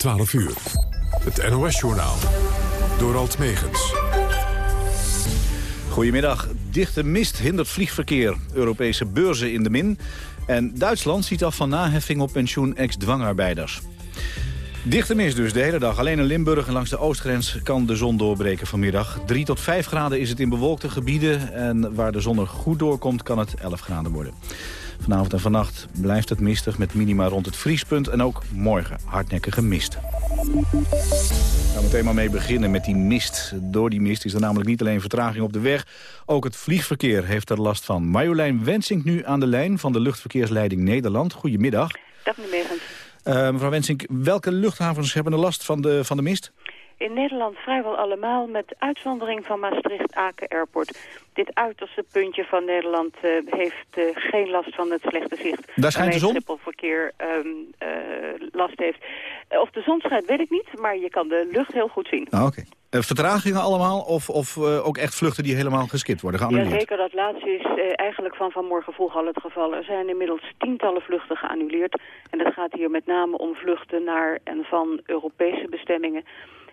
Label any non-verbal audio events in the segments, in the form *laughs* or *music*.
12 uur. Het NOS-journaal. Door Alt Megens. Goedemiddag. Dichte mist hindert vliegverkeer. Europese beurzen in de min. En Duitsland ziet af van naheffing op pensioen ex-dwangarbeiders. Dichte mist dus de hele dag. Alleen in Limburg en langs de oostgrens kan de zon doorbreken vanmiddag. 3 tot 5 graden is het in bewolkte gebieden. En waar de zon er goed doorkomt kan het 11 graden worden. Vanavond en vannacht blijft het mistig met minima rond het vriespunt. En ook morgen hardnekkige mist. Gaan we meteen maar mee beginnen met die mist. Door die mist is er namelijk niet alleen vertraging op de weg. Ook het vliegverkeer heeft er last van. Marjolein Wensink nu aan de lijn van de Luchtverkeersleiding Nederland. Goedemiddag. Dag meneer uh, mevrouw Wensink, welke luchthavens hebben er last van de, van de mist? In Nederland vrijwel allemaal met uitzondering van Maastricht-Aken Airport. Dit uiterste puntje van Nederland uh, heeft uh, geen last van het slechte zicht. Daar schijnt de zon? um, last heeft. Of de zon schijnt weet ik niet, maar je kan de lucht heel goed zien. Ah, Oké. Okay. vertragingen allemaal of, of ook echt vluchten die helemaal geskipt worden geannuleerd? Ja, zeker. Dat laatste is eigenlijk van vanmorgen vroeg al het geval. Er zijn inmiddels tientallen vluchten geannuleerd. En het gaat hier met name om vluchten naar en van Europese bestemmingen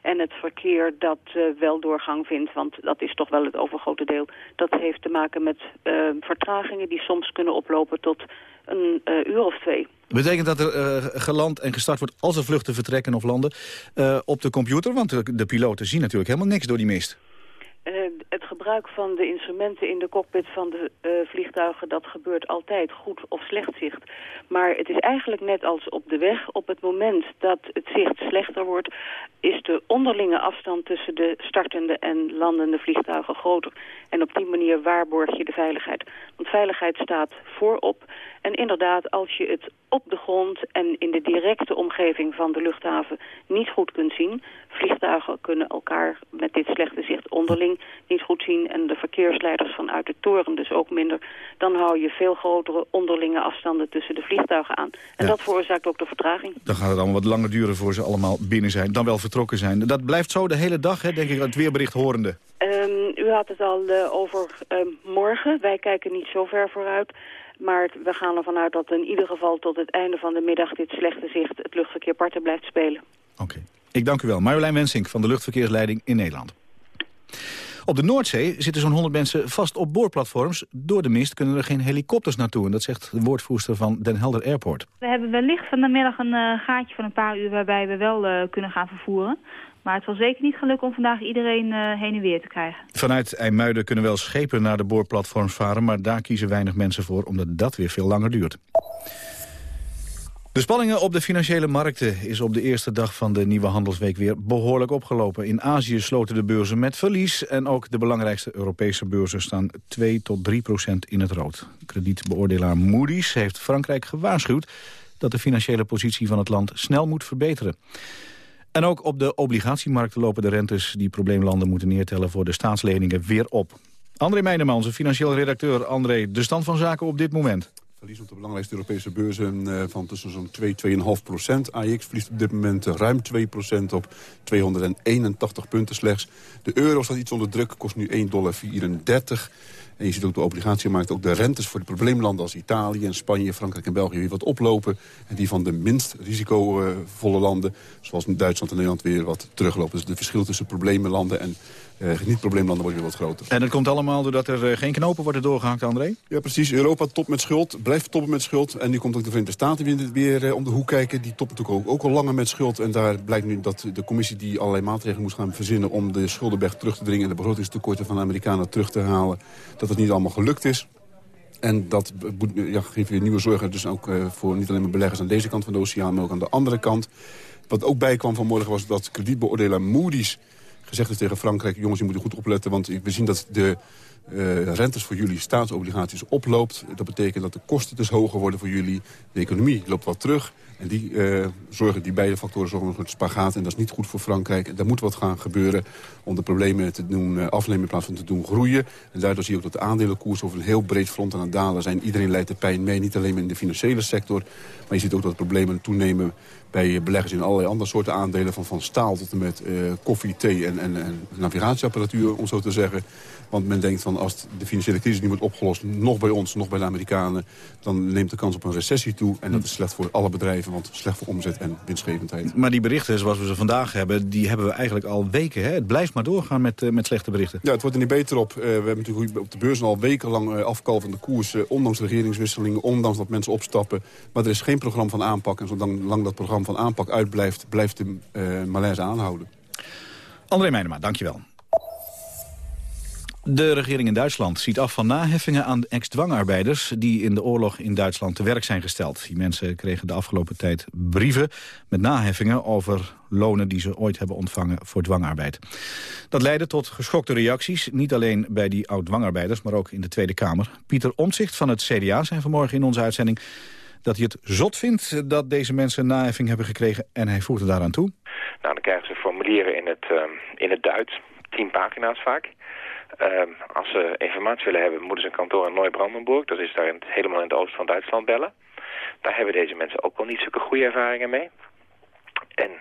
en het verkeer dat uh, wel doorgang vindt, want dat is toch wel het overgrote deel. Dat heeft te maken met uh, vertragingen die soms kunnen oplopen tot een uh, uur of twee. Betekent dat er geland en gestart wordt als er vluchten vertrekken of landen op de computer? Want de, de piloten zien natuurlijk helemaal niks door die mist. Uh, het gebruik van de instrumenten in de cockpit van de uh, vliegtuigen... dat gebeurt altijd goed of slecht zicht. Maar het is eigenlijk net als op de weg. Op het moment dat het zicht slechter wordt... is de onderlinge afstand tussen de startende en landende vliegtuigen groter. En op die manier waarborg je de veiligheid. Want veiligheid staat voorop. En inderdaad, als je het op de grond en in de directe omgeving van de luchthaven niet goed kunt zien... vliegtuigen kunnen elkaar met dit slechte zicht onderling niet goed zien... en de verkeersleiders vanuit de toren dus ook minder... dan hou je veel grotere onderlinge afstanden tussen de vliegtuigen aan. En Ja. dat veroorzaakt ook de vertraging. Dan gaat het allemaal wat langer duren voor ze allemaal binnen zijn. Dan wel vertrokken zijn. Dat blijft zo de hele dag, hè, denk ik, het weerbericht horende. Um, u had het al uh, over um, morgen. Wij kijken niet zo ver vooruit. Maar we gaan ervan uit dat in ieder geval tot het einde van de middag... dit slechte zicht het luchtverkeer parten blijft spelen. Oké. Okay. Ik dank u wel. Marjolein Wensink van de Luchtverkeersleiding in Nederland. Op de Noordzee zitten zo'n 100 mensen vast op boorplatforms. Door de mist kunnen er geen helikopters naartoe. En dat zegt de woordvoerster van Den Helder Airport. We hebben wellicht van de middag een uh, gaatje van een paar uur... waarbij we wel uh, kunnen gaan vervoeren. Maar het zal zeker niet gelukken om vandaag iedereen uh, heen en weer te krijgen. Vanuit IJmuiden kunnen wel schepen naar de boorplatforms varen... maar daar kiezen weinig mensen voor, omdat dat weer veel langer duurt. De spanningen op de financiële markten is op de eerste dag van de nieuwe handelsweek weer behoorlijk opgelopen. In Azië sloten de beurzen met verlies en ook de belangrijkste Europese beurzen staan 2 tot 3 procent in het rood. Kredietbeoordelaar Moody's heeft Frankrijk gewaarschuwd dat de financiële positie van het land snel moet verbeteren. En ook op de obligatiemarkten lopen de rentes die probleemlanden moeten neertellen voor de staatsleningen weer op. André Meijnemans, financieel redacteur. André, de stand van zaken op dit moment? Verlies op de belangrijkste Europese beurzen uh, van tussen zo'n 2, 2,5 procent. AX verliest op dit moment ruim 2 procent op 281 punten slechts. De euro staat iets onder druk, kost nu 1,34 dollar. En je ziet ook de obligatiemarkt, ook de rentes voor de probleemlanden als Italië en Spanje, Frankrijk en België weer wat oplopen. En die van de minst risicovolle landen, zoals Duitsland en Nederland, weer wat teruglopen. Dus de verschil tussen probleemlanden en uh, niet-probleemlanden wordt weer wat groter. En dat komt allemaal doordat er uh, geen knopen worden doorgehakt, André? Ja, precies. Europa top met schuld, blijft toppen met schuld. En nu komt ook de Verenigde Staten weer, weer uh, om de hoek kijken. Die top natuurlijk ook, ook al langer met schuld. En daar blijkt nu dat de commissie die allerlei maatregelen moest gaan verzinnen... om de schuldenberg terug te dringen en de begrotingstekorten van de Amerikanen terug te halen... dat het niet allemaal gelukt is. En dat ja, geeft weer nieuwe zorgen dus ook uh, voor niet alleen maar beleggers aan deze kant van de oceaan... maar ook aan de andere kant. Wat ook bijkwam vanmorgen was dat kredietbeoordelaar Moody's gezegd is tegen Frankrijk... jongens, je moet goed opletten, want we zien dat de uh, rentes voor jullie staatsobligaties oploopt. Dat betekent dat de kosten dus hoger worden voor jullie. De economie loopt wat terug. En die, uh, zorgen, die beide factoren zorgen voor een spagaat. En dat is niet goed voor Frankrijk. En daar moet wat gaan gebeuren om de problemen te doen uh, afnemen in plaats van te doen groeien. En daardoor zie je ook dat de aandelenkoers over een heel breed front aan het dalen zijn. Iedereen leidt de pijn mee, niet alleen in de financiële sector. Maar je ziet ook dat problemen toenemen bij beleggers in allerlei andere soorten aandelen. Van, van staal tot en met koffie, thee en, en, en navigatieapparatuur, om zo te zeggen. Want men denkt van als de financiële crisis niet wordt opgelost... nog bij ons, nog bij de Amerikanen... dan neemt de kans op een recessie toe. En dat is slecht voor alle bedrijven, want slecht voor omzet en winstgevendheid. Maar die berichten zoals we ze vandaag hebben... die hebben we eigenlijk al weken. Hè? Het blijft maar doorgaan met, uh, met slechte berichten. Ja, het wordt er niet beter op. Uh, we hebben natuurlijk op de beurs al wekenlang uh, afkalvende koersen... ondanks regeringswisselingen, ondanks dat mensen opstappen. Maar er is geen programma van aanpak. En zolang dat programma van aanpak uitblijft... blijft de malaise aanhouden. André Meijnema, dankjewel. De regering in Duitsland ziet af van naheffingen aan ex-dwangarbeiders... die in de oorlog in Duitsland te werk zijn gesteld. Die mensen kregen de afgelopen tijd brieven met naheffingen... over lonen die ze ooit hebben ontvangen voor dwangarbeid. Dat leidde tot geschokte reacties, niet alleen bij die oud-dwangarbeiders... maar ook in de Tweede Kamer. Pieter Omtzigt van het CDA zijn vanmorgen in onze uitzending... dat hij het zot vindt dat deze mensen naheffing hebben gekregen... en hij voegt er daaraan toe. Nou, dan krijgen ze formulieren in het, uh, in het Duits, tien pagina's vaak... Uh, als ze informatie willen hebben, moeten ze een kantoor in Neubrandenburg. Dat is daar in het, helemaal in het oosten van Duitsland bellen. Daar hebben deze mensen ook wel niet zulke goede ervaringen mee. En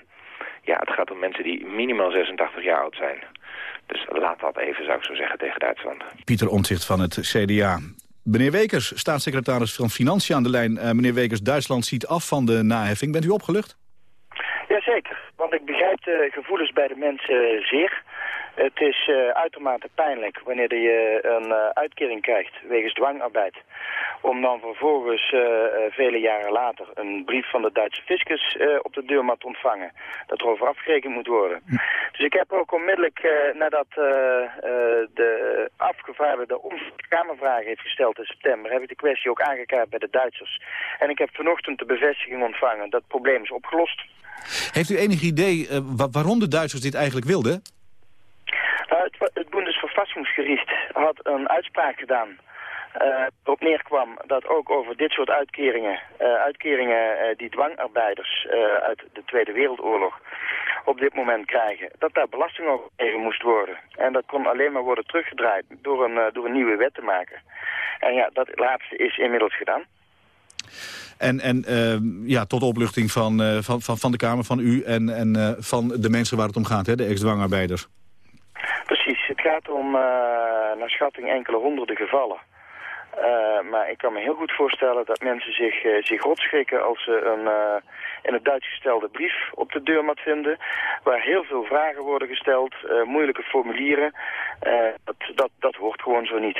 ja, het gaat om mensen die minimaal 86 jaar oud zijn. Dus laat dat even, zou ik zo zeggen, tegen Duitsland. Pieter Omtzigt van het CDA. Meneer Wekers, staatssecretaris van Financiën aan de lijn. Uh, meneer Wekers, Duitsland ziet af van de naheffing. Bent u opgelucht? Jazeker, want ik begrijp de gevoelens bij de mensen zeer. Het is uh, uitermate pijnlijk wanneer je een uh, uitkering krijgt wegens dwangarbeid. Om dan vervolgens uh, vele jaren later een brief van de Duitse fiscus op de deurmat te ontvangen. Dat er over afgerekend moet worden. Dus ik heb ook onmiddellijk nadat de afgevaardigde Kamervraag heeft gesteld in september... heb ik de kwestie ook aangekaart bij de Duitsers. En ik heb vanochtend de bevestiging ontvangen dat het probleem is opgelost. Heeft u enig idee waarom de Duitsers dit eigenlijk wilden? Uh, het, het Bundesverfassungsgericht had een uitspraak gedaan uh, neerkwam dat ook over dit soort uitkeringen, uh, uitkeringen die dwangarbeiders uit de Tweede Wereldoorlog op dit moment krijgen, dat daar belasting over tegen moest worden. En dat kon alleen maar worden teruggedraaid door een, door een nieuwe wet te maken. En ja, dat laatste is inmiddels gedaan. En, en ja, tot opluchting van, van, van, van de Kamer, van u en, en van de mensen waar het om gaat, hè, de ex-dwangarbeiders. Precies, het gaat om uh, naar schatting enkele honderden gevallen. Uh, maar ik kan me heel goed voorstellen dat mensen zich, uh, zich rotschrikken als ze een in het Duits gestelde brief op de deurmat vinden. Waar heel veel vragen worden gesteld, moeilijke formulieren. dat, dat, dat hoort gewoon zo niet.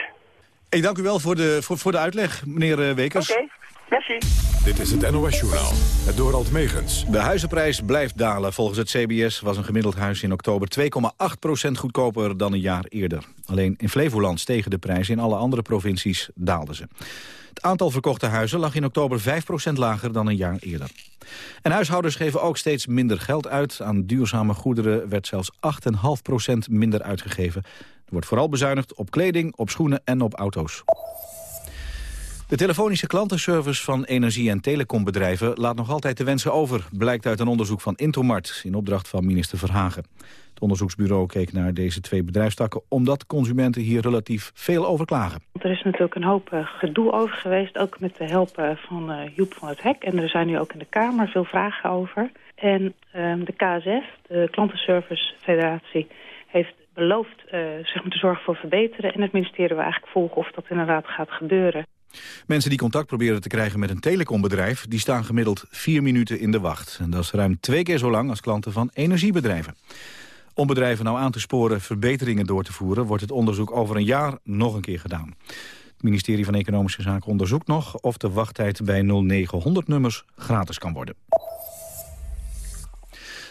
Ik dank u wel voor de, voor, voor de uitleg, meneer Wekers. Oké. Okay. Merci. Dit is het NOS-journaal, het Dorald Megens. De huizenprijs blijft dalen. Volgens het CBS was een gemiddeld huis in oktober 2,8% goedkoper dan een jaar eerder. Alleen in Flevoland stegen de prijzen, in alle andere provincies daalden ze. Het aantal verkochte huizen lag in oktober 5% lager dan een jaar eerder. En huishoudens geven ook steeds minder geld uit. Aan duurzame goederen werd zelfs 8,5% minder uitgegeven. Er wordt vooral bezuinigd op kleding, op schoenen en op auto's. De telefonische klantenservice van energie- en telecombedrijven laat nog altijd de wensen over, blijkt uit een onderzoek van Intomart in opdracht van minister Verhagen. Het onderzoeksbureau keek naar deze twee bedrijfstakken omdat consumenten hier relatief veel over klagen. Er is natuurlijk een hoop uh, gedoe over geweest, ook met de help uh, van uh, Joep van het Hek. En er zijn nu ook in de Kamer veel vragen over. En ehm, de KSF, de Klantenservice Federatie, heeft beloofd zich te zorgen voor verbeteren. En het ministerie wil eigenlijk volgen of dat inderdaad gaat gebeuren. Mensen die contact proberen te krijgen met een telecombedrijf... die staan gemiddeld vier minuten in de wacht. En dat is ruim twee keer zo lang als klanten van energiebedrijven. Om bedrijven nou aan te sporen verbeteringen door te voeren... wordt het onderzoek over een jaar nog een keer gedaan. Het ministerie van Economische Zaken onderzoekt nog... of de wachttijd bij 0900-nummers gratis kan worden.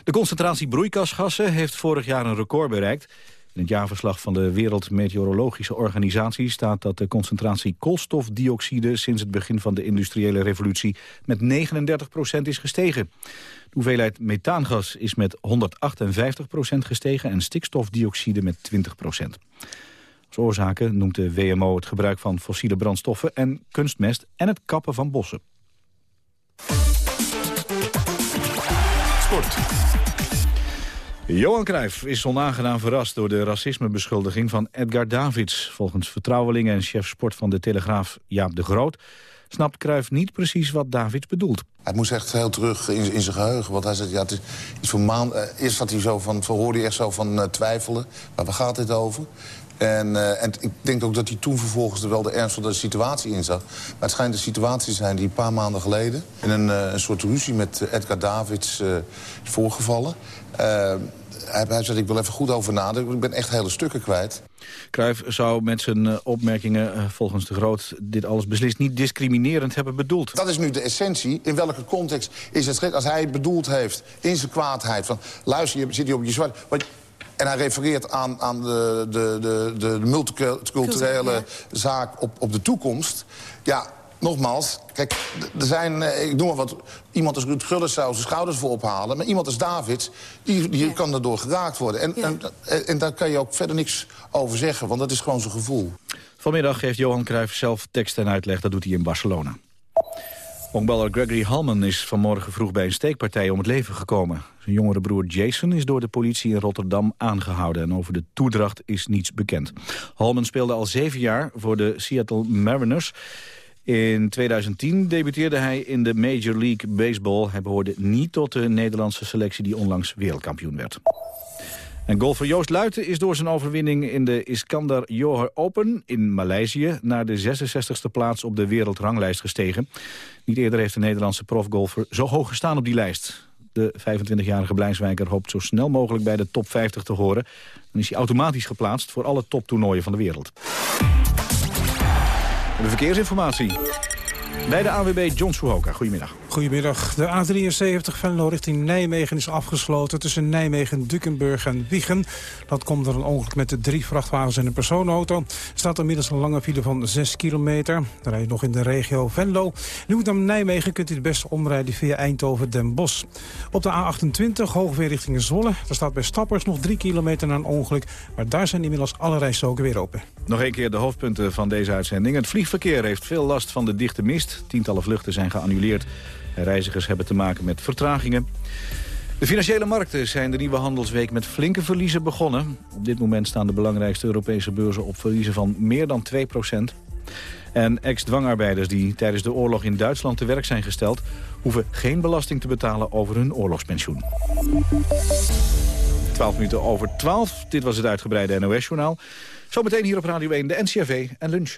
De concentratie broeikasgassen heeft vorig jaar een record bereikt... In het jaarverslag van de Wereldmeteorologische Organisatie staat dat de concentratie koolstofdioxide sinds het begin van de industriële revolutie met 39% is gestegen. De hoeveelheid methaangas is met 158% gestegen en stikstofdioxide met 20% Als oorzaken noemt de WMO het gebruik van fossiele brandstoffen en kunstmest en het kappen van bossen. Sport. Johan Cruijff is onaangenaam verrast door de racismebeschuldiging van Edgar Davids. Volgens vertrouwelingen en chef sport van de Telegraaf Jaap de Groot... snapt Cruijff niet precies wat Davids bedoelt. Hij moest echt heel terug in, zijn geheugen. Want hij zei, ja, het is iets voor maand. Uh, eerst had hij zo van, hoorde hij echt zo van uh, twijfelen. Maar waar gaat dit over? En, eh, en ik denk ook dat hij toen vervolgens er wel de ernst van de situatie in zat. Maar het schijnt een situatie te zijn die een paar maanden geleden... in een, uh, een soort ruzie met Edgar Davids uh, is voorgevallen. hij, hij zei, ik wil even goed over nadenken. Ik ben echt hele stukken kwijt. Cruijff zou met zijn opmerkingen volgens de Groot... dit alles beslist niet discriminerend hebben bedoeld. Dat is nu de essentie. In welke context is het Als hij bedoeld heeft in zijn kwaadheid... van luister, je zit hier op je zwart... En hij refereert aan, aan de, de, de, de multiculturele zaak op, op de toekomst. Ja, nogmaals, kijk, er zijn, eh, ik noem maar wat... iemand als Ruud Gullis zou zijn schouders voor ophalen... maar iemand als Davids, die, die kan daardoor geraakt worden. En, en, en, daar kan je ook verder niks over zeggen, want dat is gewoon zijn gevoel. Vanmiddag geeft Johan Cruijff zelf tekst en uitleg. Dat doet hij in Barcelona. Honkballer Gregory Halman is vanmorgen vroeg bij een steekpartij om het leven gekomen. Zijn jongere broer Jason is door de politie in Rotterdam aangehouden... en over de toedracht is niets bekend. Halman speelde al zeven jaar voor de Seattle Mariners. In 2010 debuteerde hij in de Major League Baseball. Hij behoorde niet tot de Nederlandse selectie die onlangs wereldkampioen werd. En golfer Joost Luiten is door zijn overwinning in de Iskandar Johar Open in Maleisië naar de 66e plaats op de wereldranglijst gestegen. Niet eerder heeft de Nederlandse profgolfer zo hoog gestaan op die lijst. De 25-jarige Blijnswijker hoopt zo snel mogelijk bij de top 50 te horen. Dan is hij automatisch geplaatst voor alle toptoernooien van de wereld. De verkeersinformatie. Bij de AWB John Suhoka. Goedemiddag. Goedemiddag. De A73 Venlo richting Nijmegen is afgesloten tussen Nijmegen, Dukenburg en Wiegen. Dat komt door een ongeluk met de drie vrachtwagens en een persoonauto. Er staat inmiddels een lange file van 6 kilometer. Dan rij je nog in de regio Venlo. Nu naar Nijmegen kunt u het beste omrijden via Eindhoven-Den Bosch. Op de A28 hoogweer richting Zwolle. Daar staat bij Stappers nog 3 kilometer na een ongeluk. Maar daar zijn inmiddels alle rijstroken weer open. Nog een keer de hoofdpunten van deze uitzending. Het vliegverkeer heeft veel last van de dichte mist. Tientallen vluchten zijn geannuleerd. Reizigers hebben te maken met vertragingen. De financiële markten zijn de nieuwe handelsweek met flinke verliezen begonnen. Op dit moment staan de belangrijkste Europese beurzen op verliezen van meer dan 2% En ex-dwangarbeiders die tijdens de oorlog in Duitsland te werk zijn gesteld... hoeven geen belasting te betalen over hun oorlogspensioen. 12 minuten over 12. Dit was het uitgebreide NOS-journaal. Zometeen hier op Radio 1 de NCRV en lunch.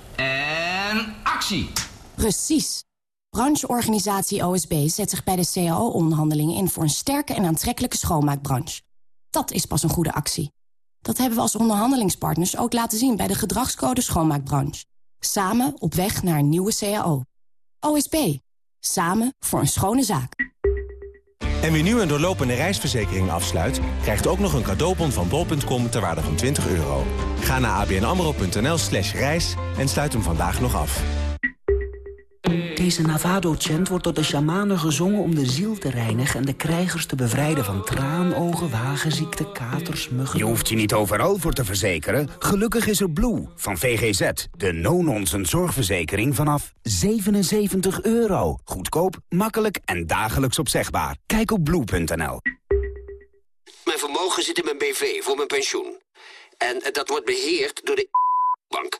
en actie. Precies. Brancheorganisatie OSB zet zich bij de CAO-onderhandelingen in... voor een sterke en aantrekkelijke schoonmaakbranche. Dat is pas een goede actie. Dat hebben we als onderhandelingspartners ook laten zien... bij de gedragscode schoonmaakbranche. Samen op weg naar een nieuwe CAO. OSB. Samen voor een schone zaak. En wie nu een doorlopende reisverzekering afsluit... krijgt ook nog een cadeaubon van bol.com ter waarde van 20 euro. Ga naar abnamro.nl slash reis en sluit hem vandaag nog af. Deze Navado-chant wordt door de shamanen gezongen om de ziel te reinigen... en de krijgers te bevrijden van traanogen, wagenziekte, katers, muggen... Je hoeft je niet overal voor te verzekeren. Gelukkig is er Blue van VGZ. De no-nonsense zorgverzekering vanaf 77 euro. Goedkoop, makkelijk en dagelijks opzegbaar. Kijk op blue.nl. Mijn vermogen zit in mijn BV voor mijn pensioen. En dat wordt beheerd door de bank.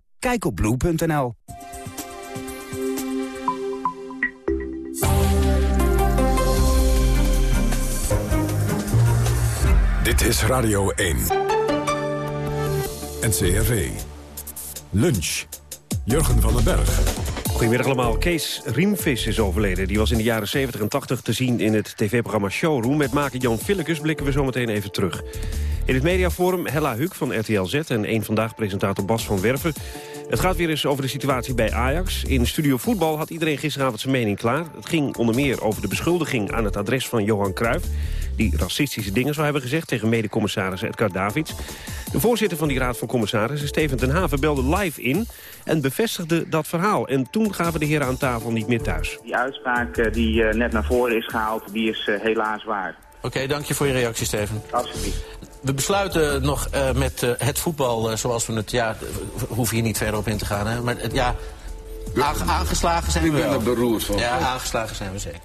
Kijk op blue.nl. Dit is Radio 1. NCRV. Lunch. Jurgen van den Berg. Goedemiddag allemaal. Kees Riemvis is overleden. Die was in de jaren 70 en 80 te zien in het tv-programma Showroom. Met maker Jan Villekes blikken we zometeen even terug. In het mediaforum Hella Huk van RTL Z en één vandaag presentator Bas van Werven. Het gaat weer eens over de situatie bij Ajax. In Studio Voetbal had iedereen gisteravond zijn mening klaar. Het ging onder meer over de beschuldiging aan het adres van Johan Cruijff... die racistische dingen zou hebben gezegd tegen medecommissaris Edgar Davids. De voorzitter van die raad van commissarissen, Steven ten Haven, belde live in... en bevestigde dat verhaal. En toen gaven de heren aan tafel niet meer thuis. Die uitspraak eh, die eh, net naar voren is gehaald, die is eh, helaas waar. Oké, dank je voor je reactie, Steven. Alsjeblieft. We besluiten nog uh, met uh, het voetbal uh, zoals we het... Ja, we hoeven hier niet verder op in te gaan, hè. Maar ja, aangeslagen zijn we wel. Ik ben er beroerd van. Ja, aangeslagen zijn we zeker.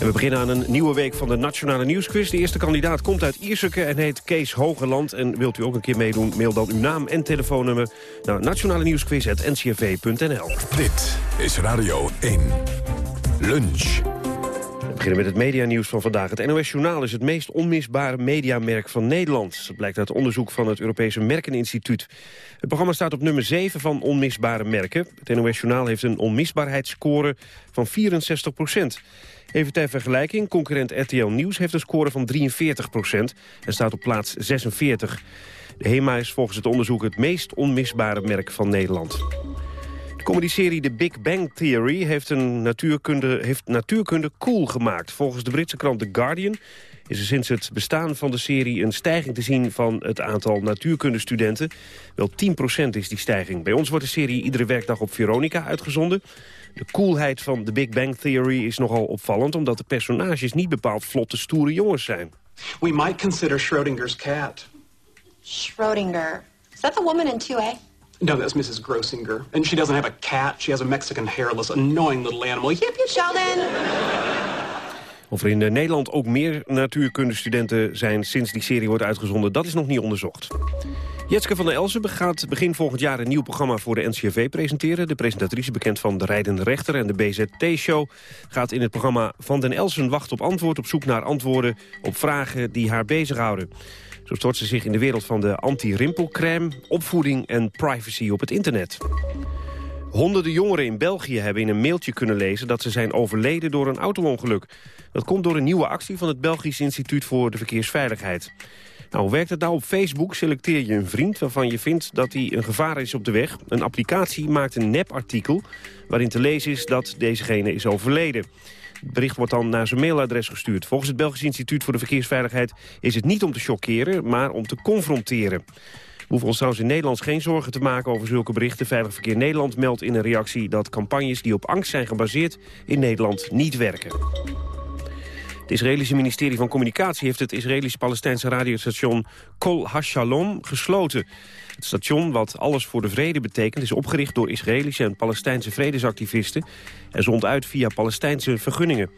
En we beginnen aan een nieuwe week van de Nationale Nieuwsquiz. De eerste kandidaat komt uit Ierseke en heet Kees Hogeland. En wilt u ook een keer meedoen, mail dan uw naam en telefoonnummer... naar nationale nieuwsquiz.ncrv.nl. Dit is Radio 1. Lunch. Beginnen met het medianieuws van vandaag. Het NOS Journaal is het meest onmisbare mediamerk van Nederland. Dat blijkt uit onderzoek van het Europese Merkeninstituut. Het programma staat op nummer 7 van onmisbare merken. Het NOS Journaal heeft een onmisbaarheidsscore van 64 procent. Even ter vergelijking, concurrent RTL Nieuws heeft een score van 43 procent... en staat op plaats 46. De HEMA is volgens het onderzoek het meest onmisbare merk van Nederland. De comedyserie The Big Bang Theory heeft, een natuurkunde, heeft natuurkunde cool gemaakt. Volgens de Britse krant The Guardian is er sinds het bestaan van de serie een stijging te zien van het aantal natuurkundestudenten. Wel 10% is die stijging. Bij ons wordt de serie iedere werkdag op Veronica uitgezonden. De coolheid van The Big Bang Theory is nogal opvallend... omdat de personages niet bepaald vlotte, stoere jongens zijn. We might consider Schrodinger's cat. Schrodinger. Is that the woman in 2A? No, that's Mrs. Grossinger. And she doesn't have a cat. She has a Mexican hairless, annoying little animal. Sheldon! Of er in Nederland ook meer natuurkundestudenten zijn sinds die serie wordt uitgezonden, dat is nog niet onderzocht. Jetske van der Elsen gaat begin volgend jaar een nieuw programma voor de NCRV presenteren. De presentatrice, bekend van De Rijdende Rechter en de BZT-show... gaat in het programma Van den Elsen wacht op antwoord... op zoek naar antwoorden op vragen die haar bezighouden. Zo stort ze zich in de wereld van de anti-rimpelcrème... opvoeding en privacy op het internet. Honderden jongeren in België hebben in een mailtje kunnen lezen... dat ze zijn overleden door een auto-ongeluk. Dat komt door een nieuwe actie van het Belgisch Instituut voor de Verkeersveiligheid. Nou, hoe werkt het nou? Op Facebook selecteer je een vriend waarvan je vindt dat hij een gevaar is op de weg. Een applicatie maakt een nepartikel waarin te lezen is dat dezegene is overleden. Het bericht wordt dan naar zijn mailadres gestuurd. Volgens het Belgisch Instituut voor de Verkeersveiligheid is het niet om te chockeren, maar om te confronteren. We hoeven ons trouwens in Nederland geen zorgen te maken over zulke berichten. Veilig Verkeer Nederland meldt in een reactie dat campagnes die op angst zijn gebaseerd in Nederland niet werken. Het Israëlische ministerie van Communicatie heeft het Israëlisch-Palestijnse radiostation Kol HaShalom gesloten. Het station, wat alles voor de vrede betekent, is opgericht door Israëlische en Palestijnse vredesactivisten en zond uit via Palestijnse vergunningen.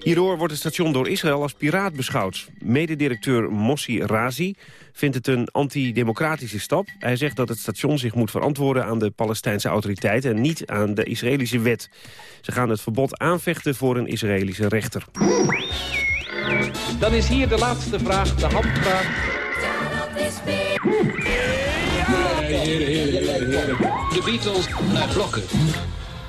Hierdoor wordt het station door Israël als piraat beschouwd. Mededirecteur Mossi Razi vindt het een antidemocratische stap. Hij zegt dat het station zich moet verantwoorden aan de Palestijnse autoriteiten... en niet aan de Israëlische wet. Ze gaan het verbod aanvechten voor een Israëlische rechter. Dan is hier de laatste vraag, de handvraag. De Beatles naar blokken.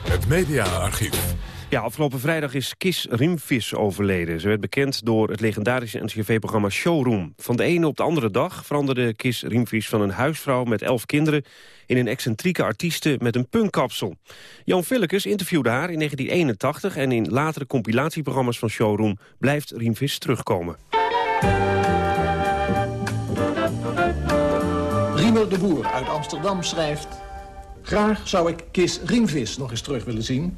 Het mediaarchief. Ja, afgelopen vrijdag is Kis Rimvis overleden. Ze werd bekend door het legendarische NCRV-programma Showroom. Van de ene op de andere dag veranderde Kis Rimvis van een huisvrouw met elf kinderen... in een excentrieke artieste met een punkkapsel. Jan Villekes interviewde haar in 1981... en in latere compilatieprogramma's van Showroom blijft Rimvis terugkomen. De Boer uit Amsterdam schrijft... Graag zou ik Kis Riemvis nog eens terug willen zien...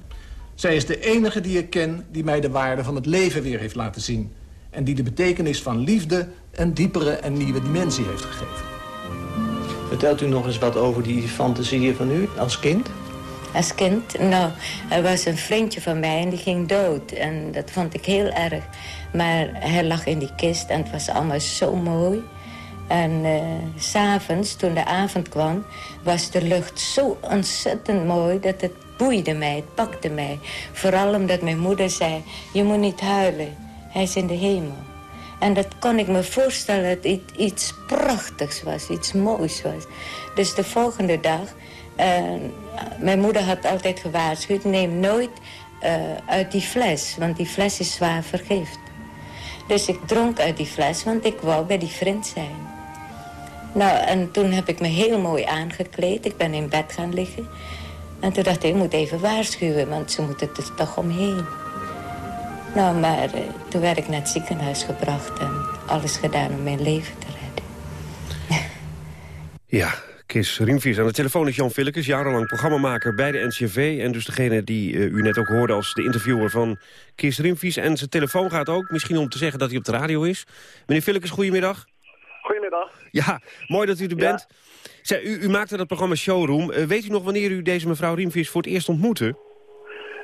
Zij is de enige die ik ken die mij de waarde van het leven weer heeft laten zien. En die de betekenis van liefde een diepere en nieuwe dimensie heeft gegeven. Vertelt u nog eens wat over die fantasieën van u als kind? Als kind? Nou, er was een vriendje van mij en die ging dood. En dat vond ik heel erg. Maar hij lag in die kist en het was allemaal zo mooi. En uh, s'avonds, toen de avond kwam, was de lucht zo ontzettend mooi... dat het boeide mij, het pakte mij. Vooral omdat mijn moeder zei, je moet niet huilen. Hij is in de hemel. En dat kon ik me voorstellen dat het iets prachtigs was, iets moois was. Dus de volgende dag En mijn moeder had altijd gewaarschuwd, neem nooit eh, uit die fles, want die fles is zwaar vergift. Dus ik dronk uit die fles, want ik wou bij die vriend zijn. Nou, en toen heb ik me heel mooi aangekleed. Ik ben in bed gaan liggen. En toen dacht ik, ik moet even waarschuwen, want ze moeten er toch omheen. Nou, maar eh, toen werd ik naar het ziekenhuis gebracht en alles gedaan om mijn leven te redden. *laughs* Ja, Kis Riemvies. Aan de telefoon is Jan Villekes, jarenlang programmamaker bij de NCV. En dus degene die uh, u net ook hoorde als de interviewer van Kis Riemvies. En zijn telefoon gaat ook, misschien om te zeggen dat hij op de radio is. Meneer Villekes, goedemiddag. Goedemiddag. Ja, mooi dat u er bent. Zij, u, u, maakte dat programma Showroom. Uh, weet u nog wanneer u deze mevrouw Riemvies voor het eerst ontmoette?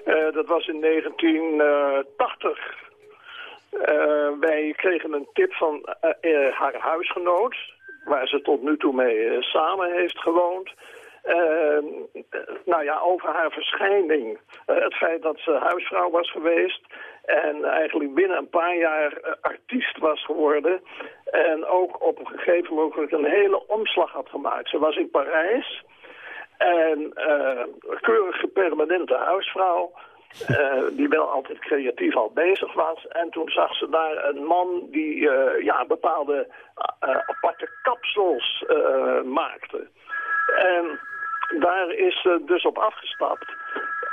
Uh, dat was in 1980. wij kregen een tip van haar huisgenoot waar ze tot nu toe mee samen heeft gewoond. Uh, nou ja, over haar verschijning. Uh, het feit dat ze huisvrouw was geweest en eigenlijk binnen een paar jaar artiest was geworden. En ook op een gegeven moment een hele omslag had gemaakt. Ze was in Parijs en keurige permanente huisvrouw. Uh, *laughs* die wel altijd creatief al bezig was. En toen zag ze daar een man die uh, ja, bepaalde uh, aparte kapsels maakte. En daar is ze dus op afgestapt.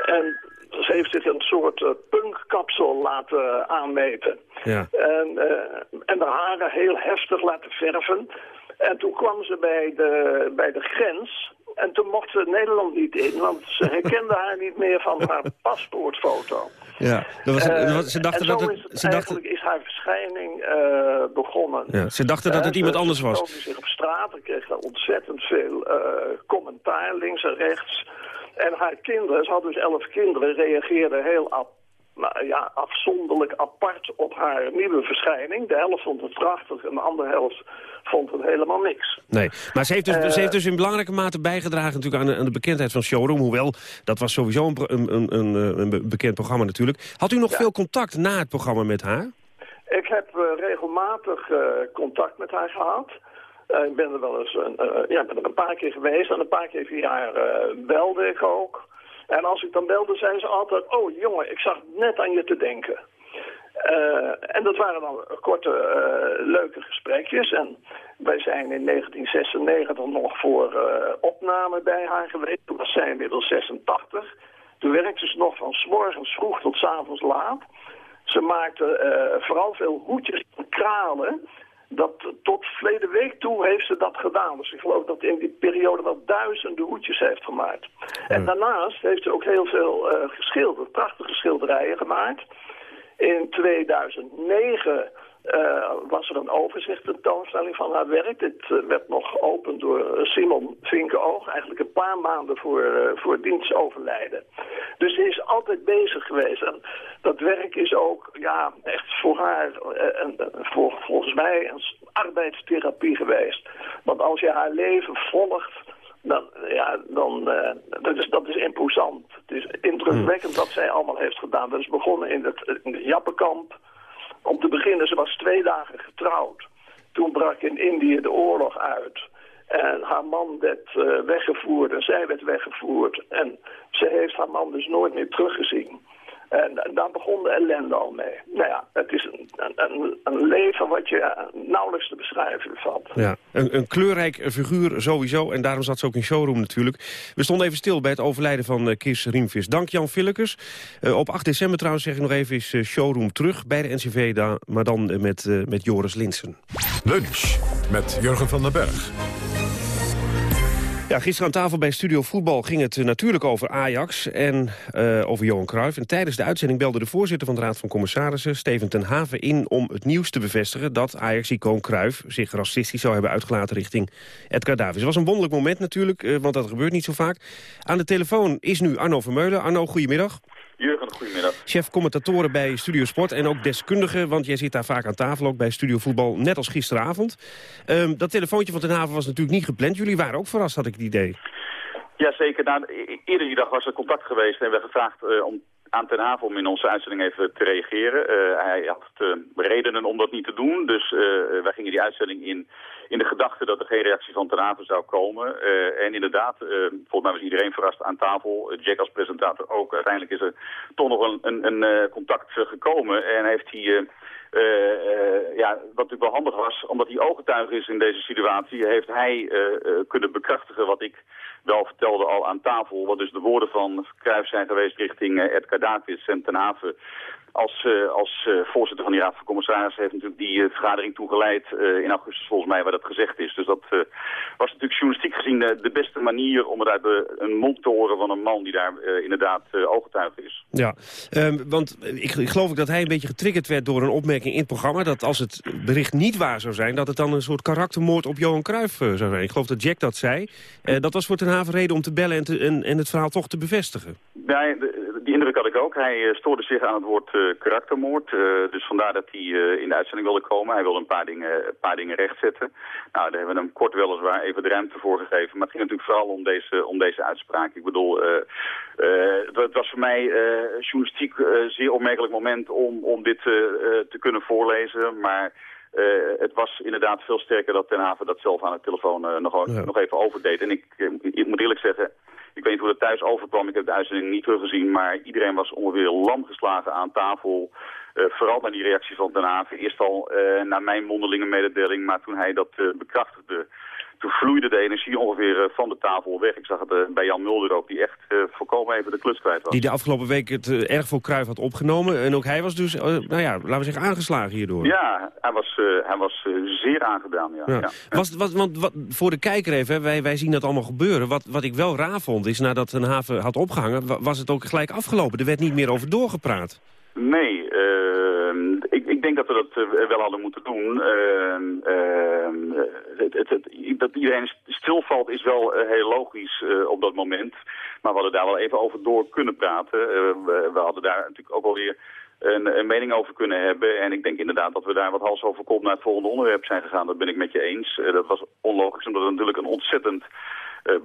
En ze heeft zich een soort punkkapsel laten aanmeten. Ja. En, en de haren heel heftig laten verven. En toen kwam ze bij de, bij de grens en toen mocht ze Nederland niet in, want ze *laughs* herkende haar niet meer van haar paspoortfoto. Ja, dat was, uh, ze dachten dat het... Is eigenlijk is haar verschijning uh, begonnen. Ja, ze dachten dat het iemand anders was. Ze zich op straat en kreeg daar ontzettend veel uh, commentaar, links en rechts. En haar kinderen, ze had dus elf kinderen, reageerden heel ab nou, ja, afzonderlijk apart op haar nieuwe verschijning. De helft vond het prachtig en de andere helft vond het helemaal niks. Nee, maar ze heeft dus, uh, ze heeft dus in belangrijke mate bijgedragen natuurlijk aan de, aan de bekendheid van Showroom. Hoewel, dat was sowieso een, een, een, een bekend programma natuurlijk. Had u nog ja. veel contact na het programma met haar? Ik heb uh, regelmatig uh, contact met haar gehad. ik ben er wel eens een, ja, ben er een paar keer geweest en een paar keer via haar belde ik ook. En als ik dan belde, zeiden ze altijd... oh jongen, ik zag net aan je te denken. Uh, en dat waren dan korte, uh, leuke gesprekjes. En wij zijn in 1996 nog voor uh, opname bij haar geweest. Toen was zij inmiddels 86. Toen werkte ze nog van s morgens vroeg tot s avonds laat. Ze maakte vooral veel hoedjes en kralen dat tot verleden week toe heeft ze dat gedaan. Dus ik geloof dat in die periode wel duizenden hoedjes heeft gemaakt. En daarnaast heeft ze ook heel veel uh, geschilderd, prachtige schilderijen gemaakt. In 2009 uh, was er een overzicht tentoonstelling van haar werk. Dit uh, werd nog geopend door Simon Vinkenoog, eigenlijk een paar maanden voor, uh, voor dienstoverlijden. Dus ze is altijd bezig geweest. En dat werk is ook ja, echt voor haar, en, voor, volgens mij, een arbeidstherapie geweest. Want als je haar leven volgt, dan, ja, dan dat, is, dat is imposant. Het is indrukwekkend wat zij allemaal heeft gedaan. Dat is begonnen in het, in het Jappenkamp om te beginnen, ze was twee dagen getrouwd. Toen brak in Indië de oorlog uit. En haar man werd uh, weggevoerd en zij werd weggevoerd. En ze heeft haar man dus nooit meer teruggezien. En daar begon de ellende al mee. Nou ja, het is een, een, een leven wat je nauwelijks te beschrijven valt. Ja, een, een kleurrijk figuur sowieso. En daarom zat ze ook in showroom natuurlijk. We stonden even stil bij het overlijden van Kis Riemvis. Dank Jan Villekers. Uh, op 8 december trouwens, zeg ik nog even, is uh, showroom terug bij de NCV. Maar dan met, met Joris Linsen. Lunch met Jurgen van den Berg. Ja, gisteren aan tafel bij Studio Voetbal ging het natuurlijk over Ajax en uh, over Johan Cruijff. En tijdens de uitzending belde de voorzitter van de Raad van Commissarissen, Steven ten Haven, in om het nieuws te bevestigen dat Ajax-icoon Cruijff zich racistisch zou hebben uitgelaten richting Edgar Davids. Het was een wonderlijk moment natuurlijk, uh, want dat gebeurt niet zo vaak. Aan de telefoon is nu Arno Vermeulen. Arno, goedemiddag. Jurgen, goedemiddag. Chef commentatoren bij Studio Sport en ook deskundige, want jij zit daar vaak aan tafel, ook bij Studio Voetbal, net als gisteravond. Um, dat telefoontje van Ten Haven was natuurlijk niet gepland. Jullie waren ook verrast, had ik het idee. Jazeker. Nou, eerder die dag was er contact geweest en we gevraagd uh, om aan Ten om in onze uitzending even te reageren. Uh, hij had uh, redenen om dat niet te doen, dus uh, wij gingen die uitzending in in de gedachte dat er geen reactie van Ten zou komen. en inderdaad, volgens mij was iedereen verrast aan tafel, Jack als presentator ook. Uiteindelijk is er toch nog een, een, een contact gekomen en heeft hij... Uh, uh, ja, wat natuurlijk wel handig was, omdat hij ooggetuige is in deze situatie, heeft hij uh, kunnen bekrachtigen wat ik wel vertelde al aan tafel. Wat dus de woorden van Cruijff zijn geweest richting Edgar Davids en Ten Haven als, uh, als uh, voorzitter van die Raad van Commissarissen heeft natuurlijk die uh, vergadering toegeleid in augustus volgens mij waar dat gezegd is. Dus dat was natuurlijk journalistiek gezien de beste manier om het uit een mond te horen van een man die daar inderdaad ooggetuige is. Ja, um, want ik, ik geloof ook dat hij een beetje getriggerd werd door een opmerking in het programma dat als het bericht niet waar zou zijn, dat het dan een soort karaktermoord op Johan Cruijff zou zijn. Ik geloof dat Jack dat zei. dat was voor Ten Haven reden om te bellen en, te, en, en het verhaal toch te bevestigen. Nee, die indruk had ik ook. Hij stoorde zich aan het woord uh, karaktermoord. Uh, dus vandaar dat hij uh, in de uitzending wilde komen. Hij wilde een paar dingen, een paar dingen rechtzetten. Nou, daar hebben we hem kort weliswaar even de ruimte voor gegeven. Maar het ging natuurlijk vooral om deze, om deze uitspraak. Ik bedoel, het, het, was voor mij journalistiek een zeer opmerkelijk moment om, om dit te kunnen voorlezen. Maar... Uh, het was inderdaad veel sterker dat Ten Haven dat zelf aan de telefoon uh, nog, ja. nog even overdeed. En ik, ik, moet eerlijk zeggen, ik weet niet hoe dat thuis overkwam. Ik heb de uitzending niet teruggezien. Maar iedereen was ongeveer lam geslagen aan tafel. Uh, vooral naar die reactie van Den Haag. Eerst al uh, naar mijn mondelinge mededeling. Maar toen hij dat uh, bekrachtigde toen vloeide de energie ongeveer eh, van de tafel weg. Ik zag het eh, bij Jan Mulder ook, die echt uh, volkomen even de klus kwijt was. Die de afgelopen week het uh, erg voor Kruif had opgenomen. En ook hij was dus, nou ja, laten we zeggen, aangeslagen hierdoor. Ja, hij was, hij was zeer aangedaan, ja. ja. ja. Was, was, want wat, voor de kijker even, wij, wij zien dat allemaal gebeuren. Wat, wat ik wel raar vond, is nadat een haven had opgehangen... was het ook gelijk afgelopen. Er werd niet meer over doorgepraat. Nee, ik, ik, denk dat we dat wel hadden moeten doen. Het, het, het, dat iedereen stilvalt is wel heel logisch op dat moment. Maar we hadden daar wel even over door kunnen praten. We, we, hadden daar natuurlijk ook alweer een, een, mening over kunnen hebben. En ik denk inderdaad dat we daar wat hals over kop naar het volgende onderwerp zijn gegaan. Dat ben ik met je eens. dat was onlogisch omdat het natuurlijk een ontzettend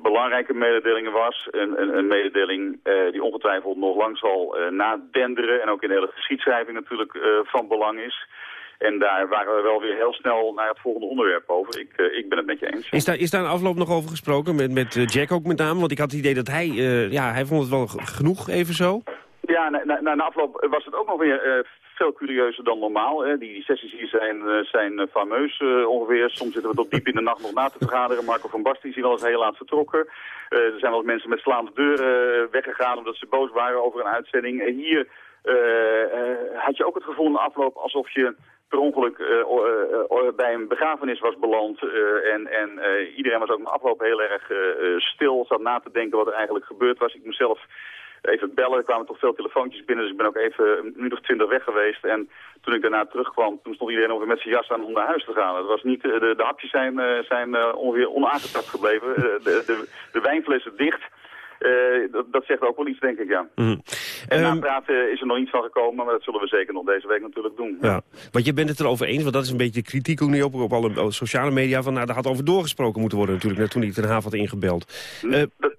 belangrijke mededeling was. Een, een, een mededeling uh, die ongetwijfeld nog lang zal uh, nadenderen en ook in de hele geschiedschrijving natuurlijk van belang is. En daar waren we wel weer heel snel naar het volgende onderwerp over. Ik, ik ben het met je eens. Is daar, is daar een afloop nog over gesproken? Met, met Jack ook met name? Want ik had het idee dat hij, ja, hij vond het wel genoeg even zo. Ja, na, na, na afloop was het ook nog weer veel curieuzer dan normaal. Hè. Die, die sessies hier zijn, uh, zijn uh, fameus uh, ongeveer. Soms zitten we tot diep in de nacht nog na te vergaderen. Marco van Basten is hier wel eens heel laat vertrokken. er zijn wel mensen met slaande deuren weggegaan omdat ze boos waren over een uitzending. En hier had je ook het gevoel in de afloop alsof je per ongeluk bij een begrafenis was beland. en en iedereen was ook na afloop heel erg stil, zat na te denken wat er eigenlijk gebeurd was. Ik moest zelf even bellen. Er kwamen toch veel telefoontjes binnen, dus ik ben ook even een minuut of twintig weg geweest. En toen ik daarna terugkwam, toen stond iedereen over met zijn jas aan om naar huis te gaan. Het was niet, de, de hapjes zijn, zijn ongeveer onaangetast gebleven. De, de, de wijnflessen dicht. Uh, dat, dat, zegt ook wel iets, denk ik, ja. Mm. En na praten is er nog niet van gekomen, maar dat zullen we zeker nog deze week natuurlijk doen. Ja. Want je bent het erover eens, want dat is een beetje de kritiek ook niet op, op alle sociale media, van nou, daar had over doorgesproken moeten worden natuurlijk, net toen hij haven had ingebeld. Uh, dat,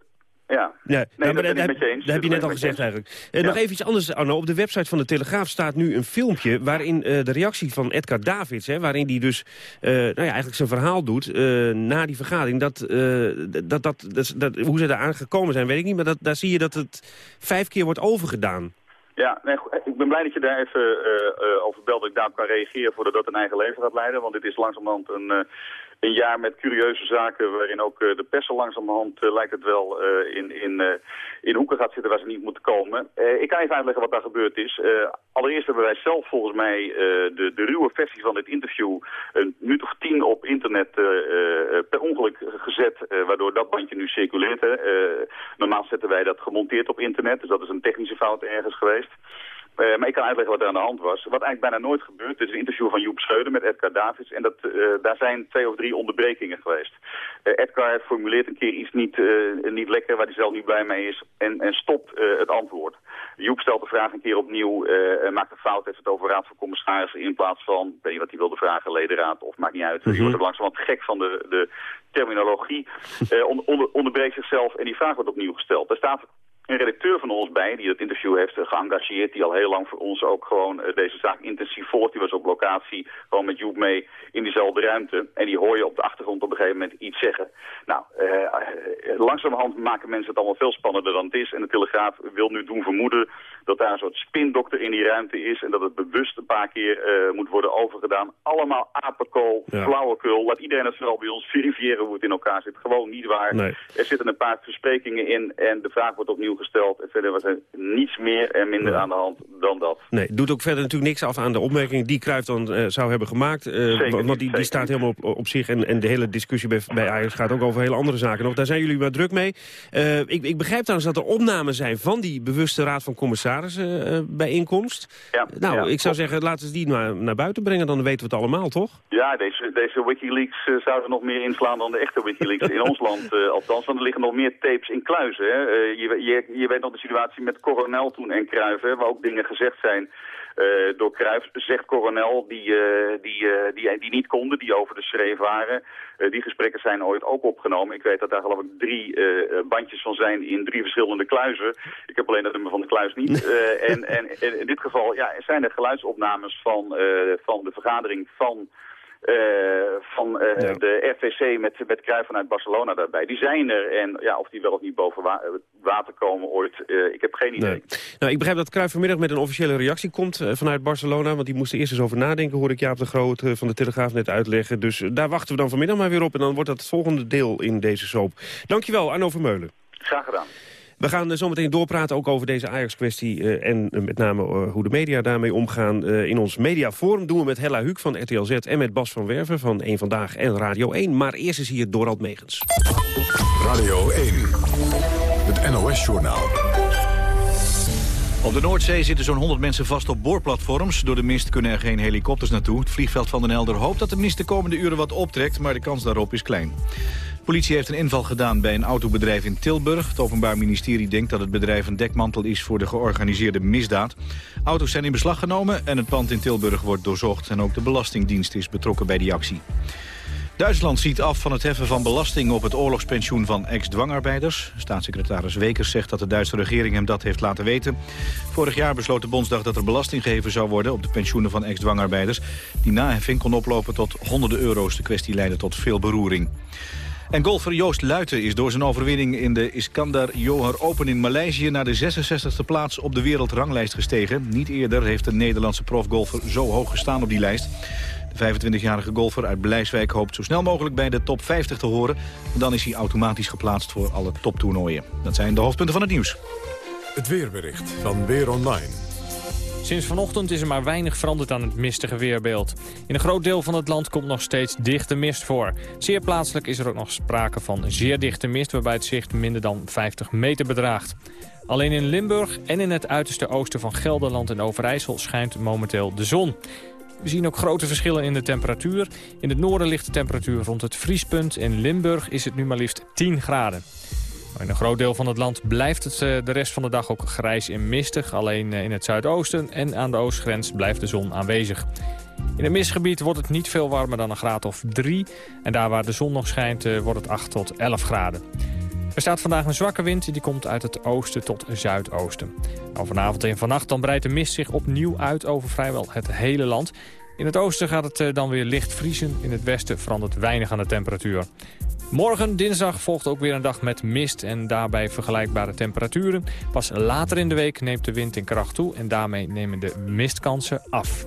ja, ja nee, maar dat, dat, heb, dat heb je net al gezegd eigenlijk. Uh, ja. Nog even iets anders, Arno. Op de website van de Telegraaf staat nu een filmpje... waarin uh, de reactie van Edgar Davids... Hè, waarin hij dus uh, nou ja, eigenlijk zijn verhaal doet na die vergadering... Dat, dat, dat, dat, dat, hoe ze daar aangekomen zijn, weet ik niet... maar dat, daar zie je dat het vijf keer wordt overgedaan. Ja, nee, ik ben blij dat je daar even over belt... dat ik daarop kan reageren voordat dat een eigen leven gaat leiden. Want dit is langzamerhand een een jaar met curieuze zaken waarin ook uh, de pers langzamerhand uh, lijkt het wel uh, in, in, in hoeken gaat zitten waar ze niet moeten komen. ik kan even uitleggen wat daar gebeurd is. allereerst hebben wij zelf volgens mij de, de ruwe versie van dit interview een minuut of tien op internet per ongeluk gezet, waardoor dat bandje nu circuleert. Normaal zetten wij dat gemonteerd op internet, dus dat is een technische fout ergens geweest. Uh, maar ik kan uitleggen wat er aan de hand was. Wat eigenlijk bijna nooit gebeurt, is een interview van Joep Schreuder met Edgar Davids. En dat, uh, daar zijn twee of drie onderbrekingen geweest. Uh, Edgar formuleert een keer iets niet, niet lekker, waar hij zelf niet blij mee is. En, en stopt het antwoord. Joep stelt de vraag een keer opnieuw, maakt een fout, heeft het over raad van commissarissen in plaats van, weet je wat hij wilde vragen, ledenraad of maakt niet uit. Mm -hmm. Je wordt langzamerhand gek van de, de terminologie. *laughs* onder, onder, onderbreekt zichzelf en die vraag wordt opnieuw gesteld. Daar staat een redacteur van ons bij die het interview heeft uh, geëngageerd. Die al heel lang voor ons ook gewoon uh, deze zaak intensief volgt. Die was op locatie gewoon met Joep mee in diezelfde ruimte. En die hoor je op de achtergrond op een gegeven moment iets zeggen. Nou, uh, langzamerhand maken mensen het allemaal veel spannender dan het is. En de Telegraaf wil nu doen vermoeden dat daar een soort spindokter in die ruimte is. En dat het bewust een paar keer moet worden overgedaan. Allemaal apenkool, ja. flauwekul. Laat iedereen het vooral bij ons *laughs* verifiëren hoe het in elkaar zit. Gewoon niet waar. Nee. Er zitten een paar versprekingen in en de vraag wordt opnieuw gesteld. En verder was er niets meer en minder Ja. aan de hand dan dat. Nee, doet ook verder natuurlijk niks af aan de opmerking die Cruijff dan eh, zou hebben gemaakt. eh, Zeker want die, die staat helemaal op, op zich. En, en de hele discussie bij, bij Ajax gaat ook over hele andere zaken nog. Daar zijn jullie maar druk mee. Eh, ik, ik begrijp trouwens dat er opnamen zijn van die bewuste raad van commissarissen bijeenkomst. Ja, Nou, ja, ik zou zeggen, laten ze die naar, naar buiten brengen. Dan weten we het allemaal, toch? Ja, deze, deze Wikileaks zouden nog meer inslaan dan de echte Wikileaks *laughs* in ons land. althans, want er liggen nog meer tapes in kluizen. Hè. Eh, je, je, je weet nog de situatie met Coronel toen en Cruijff, hè, waar ook dingen gezegd zijn eh, door Cruijff. Zegt Coronel, die, eh, die, eh, die, die niet konden, die over de schreef waren. Die gesprekken zijn ooit ook opgenomen. Ik weet dat daar geloof ik drie bandjes van zijn in drie verschillende kluizen. Ik heb alleen het nummer van de kluis niet. *laughs* En, en, en in dit geval ja, zijn er geluidsopnames van, van de vergadering van... eh, van eh, de RVC met, met Cruijff vanuit Barcelona daarbij. Die zijn er en ja, of die wel of niet boven wa- water komen ooit, eh, ik heb geen idee. Nee. Nou, ik begrijp dat Cruijff vanmiddag met een officiële reactie komt eh, vanuit Barcelona. Want die moest er eerst eens over nadenken, hoorde ik Jaap de Groot eh, van de Telegraaf net uitleggen. Dus eh, daar wachten we dan vanmiddag maar weer op. En dan wordt dat het volgende deel in deze soap. Dankjewel, Arno Vermeulen. Graag gedaan. We gaan eh, zometeen doorpraten ook over deze Ajax-kwestie... eh, en eh, met name hoe de media daarmee omgaan. Eh, in ons mediaforum doen we met Hella Huuk van RTL Z... en met Bas van Werven van 1 Vandaag en Radio 1. Maar eerst is hier Dorald Megens. Radio 1, het NOS-journaal. Op de Noordzee zitten zo'n 100 mensen vast op boorplatforms. Door de mist kunnen er geen helikopters naartoe. Het vliegveld van Den Helder hoopt dat de mist de komende uren wat optrekt... maar de kans daarop is klein. Politie heeft een inval gedaan bij een autobedrijf in Tilburg. Het Openbaar Ministerie denkt dat het bedrijf een dekmantel is... voor de georganiseerde misdaad. Auto's zijn in beslag genomen en het pand in Tilburg wordt doorzocht. En ook de Belastingdienst is betrokken bij die actie. Duitsland ziet af van het heffen van belasting op het oorlogspensioen van ex-dwangarbeiders. Staatssecretaris Wekers zegt dat de Duitse regering hem dat heeft laten weten. Vorig jaar besloot de Bondsdag dat er belasting geheven zou worden op de pensioenen van ex-dwangarbeiders. Die naheffing kon oplopen tot honderden euro's. De kwestie leidde tot veel beroering. En golfer Joost Luiten is door zijn overwinning in de Iskandar Johar Open in Maleisië naar de 66e plaats op de wereldranglijst gestegen. Niet eerder heeft de Nederlandse profgolfer zo hoog gestaan op die lijst. De 25-jarige golfer uit Blijswijk hoopt zo snel mogelijk bij de top 50 te horen. En dan is hij automatisch geplaatst voor alle toptoernooien. Dat zijn de hoofdpunten van het nieuws. Het weerbericht van Weer Online. Sinds vanochtend is er maar weinig veranderd aan het mistige weerbeeld. In een groot deel van het land komt nog steeds dichte mist voor. Zeer plaatselijk is er ook nog sprake van zeer dichte mist... waarbij het zicht minder dan 50 meter bedraagt. Alleen in Limburg en in het uiterste oosten van Gelderland en Overijssel... schijnt momenteel de zon. We zien ook grote verschillen in de temperatuur. In het noorden ligt de temperatuur rond het vriespunt. In Limburg is het nu maar liefst 10 graden. In een groot deel van het land blijft het eh, de rest van de dag ook grijs en mistig. Alleen eh, in het zuidoosten en aan de oostgrens blijft de zon aanwezig. In het mistgebied wordt het niet veel warmer dan een graad of 3. En daar waar de zon nog schijnt eh, wordt het 8 tot 11 graden. Er staat vandaag een zwakke wind, die komt uit het oosten tot zuidoosten. Nou, vanavond en vannacht dan breidt de mist zich opnieuw uit over vrijwel het hele land. In het oosten gaat het dan weer licht vriezen, in het westen verandert weinig aan de temperatuur. Morgen, dinsdag, volgt ook weer een dag met mist en daarbij vergelijkbare temperaturen. Pas later in de week neemt de wind in kracht toe en daarmee nemen de mistkansen af.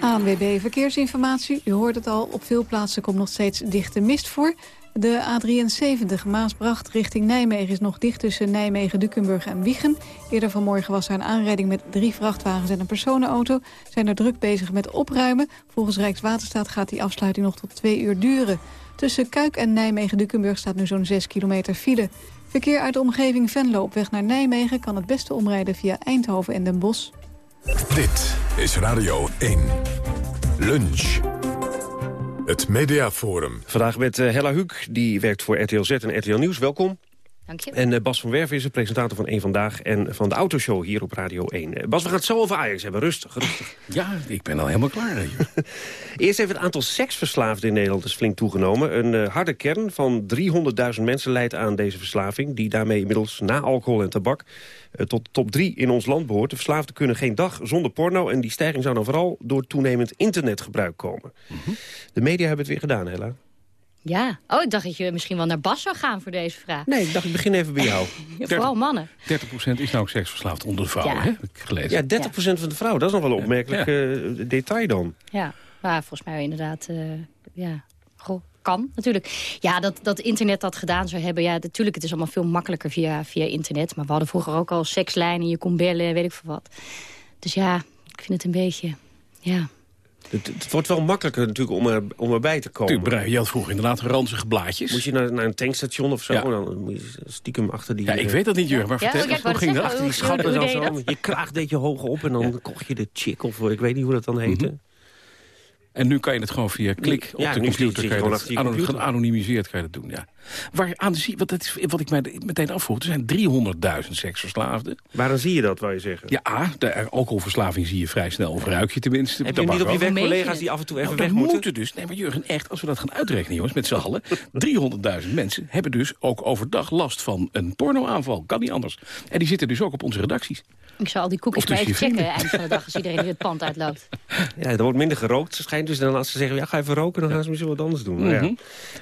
ANWB Verkeersinformatie. U hoort het al, op veel plaatsen komt nog steeds dichte mist voor. De A73 Maasbracht richting Nijmegen is nog dicht tussen Nijmegen, Dukenburg en Wiegen. Eerder vanmorgen was er een aanrijding met drie vrachtwagens en een personenauto. Zijn er druk bezig met opruimen. Volgens Rijkswaterstaat gaat die afsluiting nog tot twee uur duren. Tussen Kuik en Nijmegen-Dukenburg staat nu zo'n 6 kilometer file. Verkeer uit de omgeving Venlo op weg naar Nijmegen... kan het beste omrijden via Eindhoven en Den Bosch. Dit is Radio 1. Lunch. Het Mediaforum. Vandaag met eh, Hella Huuk, die werkt voor RTL Z en RTL Nieuws. Welkom. Dank je. En uh, Bas van Werven is de presentator van Eén Vandaag en van de Autoshow hier op Radio 1. Uh, Bas, we gaan het zo over Ajax hebben. Rustig, rustig. *laughs* Ja, ik ben al helemaal klaar. *laughs* Eerst even het aantal seksverslaafden in Nederland is flink toegenomen. Een uh, harde kern van 300.000 mensen leidt aan deze verslaving... die daarmee inmiddels na alcohol en tabak tot top 3 in ons land behoort. De verslaafden kunnen geen dag zonder porno... en die stijging zou dan vooral door toenemend internetgebruik komen. Mm -hmm. De media hebben het weer gedaan, Hela. Ja. Oh, ik dacht dat je misschien wel naar Bas zou gaan voor deze vraag. Nee, ik dacht ik begin even bij jou. ja, *laughs* vooral mannen. 30% is nou ook seksverslaafd onder de vrouwen, ja. hè? Heb ik gelezen. Ja, 30% ja. van de vrouwen. Dat is nog wel een opmerkelijk ja. uh, detail dan. Ja, maar volgens mij inderdaad... Uh, ja, goh, kan natuurlijk. Ja, dat, dat internet dat gedaan zou hebben... Ja, natuurlijk, het is allemaal veel makkelijker via, via internet. Maar we hadden vroeger ook al sekslijnen. Je kon bellen, weet ik veel wat. Dus ja, ik vind het een beetje... Ja, het, het, wordt wel makkelijker natuurlijk om, er, om erbij te komen. Tuurlijk, je had vroeger inderdaad ranzige blaadjes. Moest je naar, naar een tankstation of zo, ja. dan moet je stiekem achter die... Ja, ik weet dat niet, Jurgen, maar ja, vertel, ja, hoe ging dat? Achter die schappen dan zo. Je kraag deed je hoog op en dan ja. kocht je de chick of ik weet niet hoe dat dan heette. Mm -hmm. En nu kan je het gewoon via klik op ja, de computer. Kan je je kan je dat doen, ja. Waar aan zie, wat, dat is, wat ik mij meteen afvroeg, er zijn 300.000 seksverslaafden. Waarom zie je dat, wou je zeggen? Ja, A, de alcoholverslaving zie je vrij snel, of ruik je tenminste. Heb je niet op je werkcollega's die af en toe even nou, weg moeten? moeten dus, nee maar Jurgen, echt, als we dat gaan uitrekenen jongens, met z'n allen. *laughs* 300.000 mensen hebben dus ook overdag last van een pornoaanval. Kan niet anders. En die zitten dus ook op onze redacties. Ik zal al die koekjes maar even checken eind van de dag als iedereen hier het pand uitloopt. *laughs* Ja, er wordt minder gerookt, schijnt. Dus dan als ze zeggen, ja, ga even roken, dan gaan ze misschien wat anders doen. Mm -hmm. ja.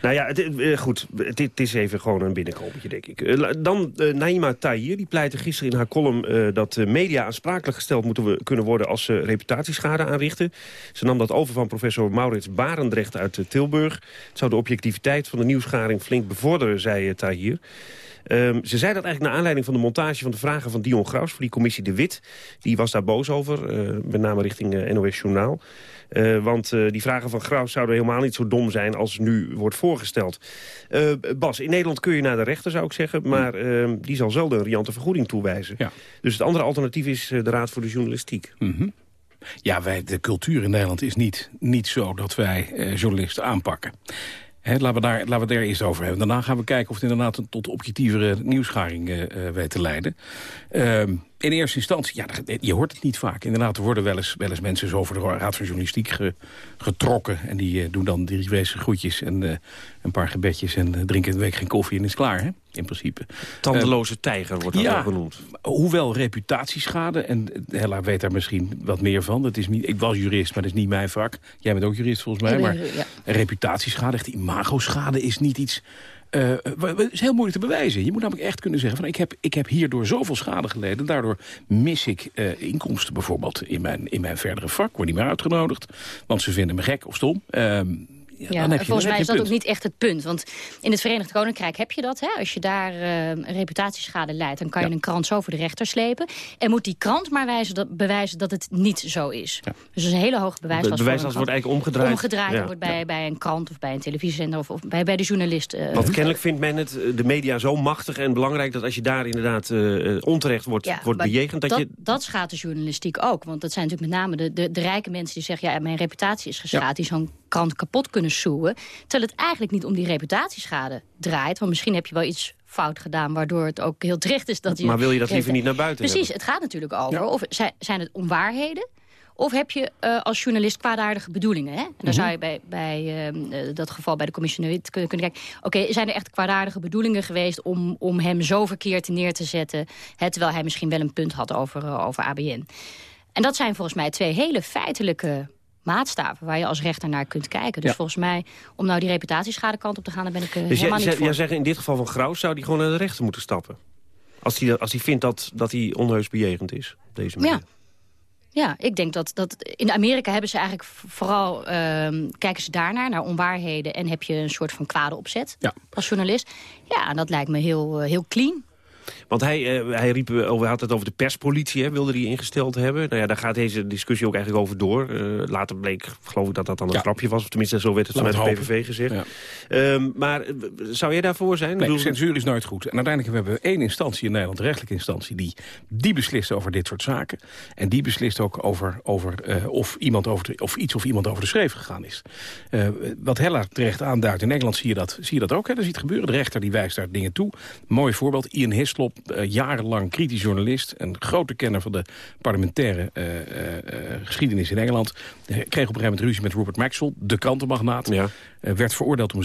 Nou ja, het, goed, het, is even gewoon een binnenkomertje, denk ik. Dan uh, Naima Tahir, die pleitte gisteren in haar column... Uh, dat media aansprakelijk gesteld moeten kunnen worden als ze reputatieschade aanrichten. Ze nam dat over van professor Maurits Barendrecht uit Tilburg. Het zou de objectiviteit van de nieuwsgaring flink bevorderen, zei Tahir. Um, ze zei dat eigenlijk naar aanleiding van de montage van de vragen van Dion Graus... voor die commissie De Wit. Die was daar boos over, met name richting NOS Journaal. Uh, want die vragen van Graus zouden helemaal niet zo dom zijn als nu wordt voorgesteld. Bas, in Nederland kun je naar de rechter, zou ik zeggen... maar ehm, die zal zelden een riante vergoeding toewijzen. Ja. Dus het andere alternatief is de Raad voor de Journalistiek. Mm -hmm. Ja, wij, de cultuur in Nederland is niet, niet zo dat wij journalisten aanpakken. He, laten, we daar, laten we daar eerst over hebben. Daarna gaan we kijken of het inderdaad tot objectievere nieuwsgaring uh, weet te leiden. Uh, in eerste instantie, ja, je hoort het niet vaak. Inderdaad, er worden wel eens, wel eens mensen zo voor de Raad van Journalistiek ge, getrokken. En die uh, doen dan drie wezen groetjes en uh, een paar gebedjes... en drinken een week geen koffie en is klaar, hè? in principe. Tandeloze tijger wordt dat ja, ook genoemd. Hoewel reputatieschade, en Hella weet daar misschien wat meer van. Dat is niet, ik was jurist, maar dat is niet mijn vak. Jij bent ook jurist volgens mij. Maar ja. reputatieschade, echt imagoschade is niet iets... Uh, het is heel moeilijk te bewijzen. Je moet namelijk echt kunnen zeggen... van ik heb, ik heb hierdoor zoveel schade geleden. Daardoor mis ik uh, inkomsten bijvoorbeeld in mijn, in mijn verdere vak. Word niet meer uitgenodigd. Want ze vinden me gek of stom. Uh, ja, ja dan heb je, volgens mij is dat punt. ook niet echt het punt. Want in het Verenigd Koninkrijk heb je dat. Hè? Als je daar uh, reputatieschade leidt, dan kan je Ja. een krant zo voor de rechter slepen. En moet die krant maar wijzen dat, bewijzen dat het niet zo is. Dus dat is een hele hoge bewijslast. De bewijslast wordt eigenlijk omgedraaid. Omgedraaid wordt bij, bij een krant of bij een televisiezender of, of bij, bij de journalist. eh, Want kennelijk vindt men het, eh, de media zo machtig en belangrijk... dat als je daar inderdaad eh, onterecht wordt, wordt bejegend... Dat, dat, je... dat schaadt de journalistiek ook. Want dat zijn natuurlijk met name de, de, de rijke mensen die zeggen... ja, mijn reputatie is geschaad, die zo'n krant kapot kunnen soeën. Terwijl het eigenlijk niet om die reputatieschade draait. Want misschien heb je wel iets fout gedaan... waardoor het ook heel terecht is dat je... Maar wil je dat liever niet naar buiten Precies, hebben? het gaat natuurlijk over. Of zijn, het onwaarheden? Of heb je eh, als journalist kwaadaardige bedoelingen? Hè? En dan Mhm. zou je bij, bij eh, eh, dat geval bij de commissioner kunnen, kunnen kijken... oké, zijn er echt kwaadaardige bedoelingen geweest... om, om hem zo verkeerd neer te zetten... Hè, terwijl hij misschien wel een punt had over, eh, over ABN? En dat zijn volgens mij twee hele feitelijke maatstaven... waar je als rechter naar kunt kijken. Dus Ja. volgens mij, om nou die reputatieschade kant op te gaan... daar ben ik eh, Dus helemaal jij, niet voor. jij zegt in dit geval van Graus... zou die gewoon naar de rechter moeten stappen? Als hij als die vindt dat, dat hij onheus bejegend is. Op deze manier. Ja. Ja, ik denk dat, dat in Amerika hebben ze eigenlijk vooral ehm, kijken ze daarnaar, naar onwaarheden en heb je een soort van kwade opzet Ja. als journalist. Ja, en dat lijkt me heel, eh, heel clean. Want hij, uh, hij riep over, had het over de perspolitie, hè, wilde hij ingesteld hebben. Nou ja, daar gaat deze discussie ook eigenlijk over door. Uh, later bleek, geloof ik, dat dat dan een ja. grapje was. Of tenminste, zo werd het vanuit de PVV gezegd. Ja. Um, maar zou jij daarvoor zijn? Nee, bedoel... censuur is nooit goed. En uiteindelijk hebben we één instantie in Nederland, rechtelijke instantie... die, die beslist over dit soort zaken. En die beslist ook over, over uh, of, iemand over de, of iets of iemand over de schreef gegaan is. wat Hella terecht aanduidt, in Nederland zie je dat, zie je dat ook. Hè? Dat ziet gebeuren. De rechter die wijst daar dingen toe. Mooi voorbeeld, Ian Hislop, uh, jarenlang kritisch journalist... een grote kenner van de parlementaire uh, uh, geschiedenis in Engeland... kreeg op een gegeven moment ruzie met Rupert Maxwell, de krantenmagnaat. Ja. Werd veroordeeld om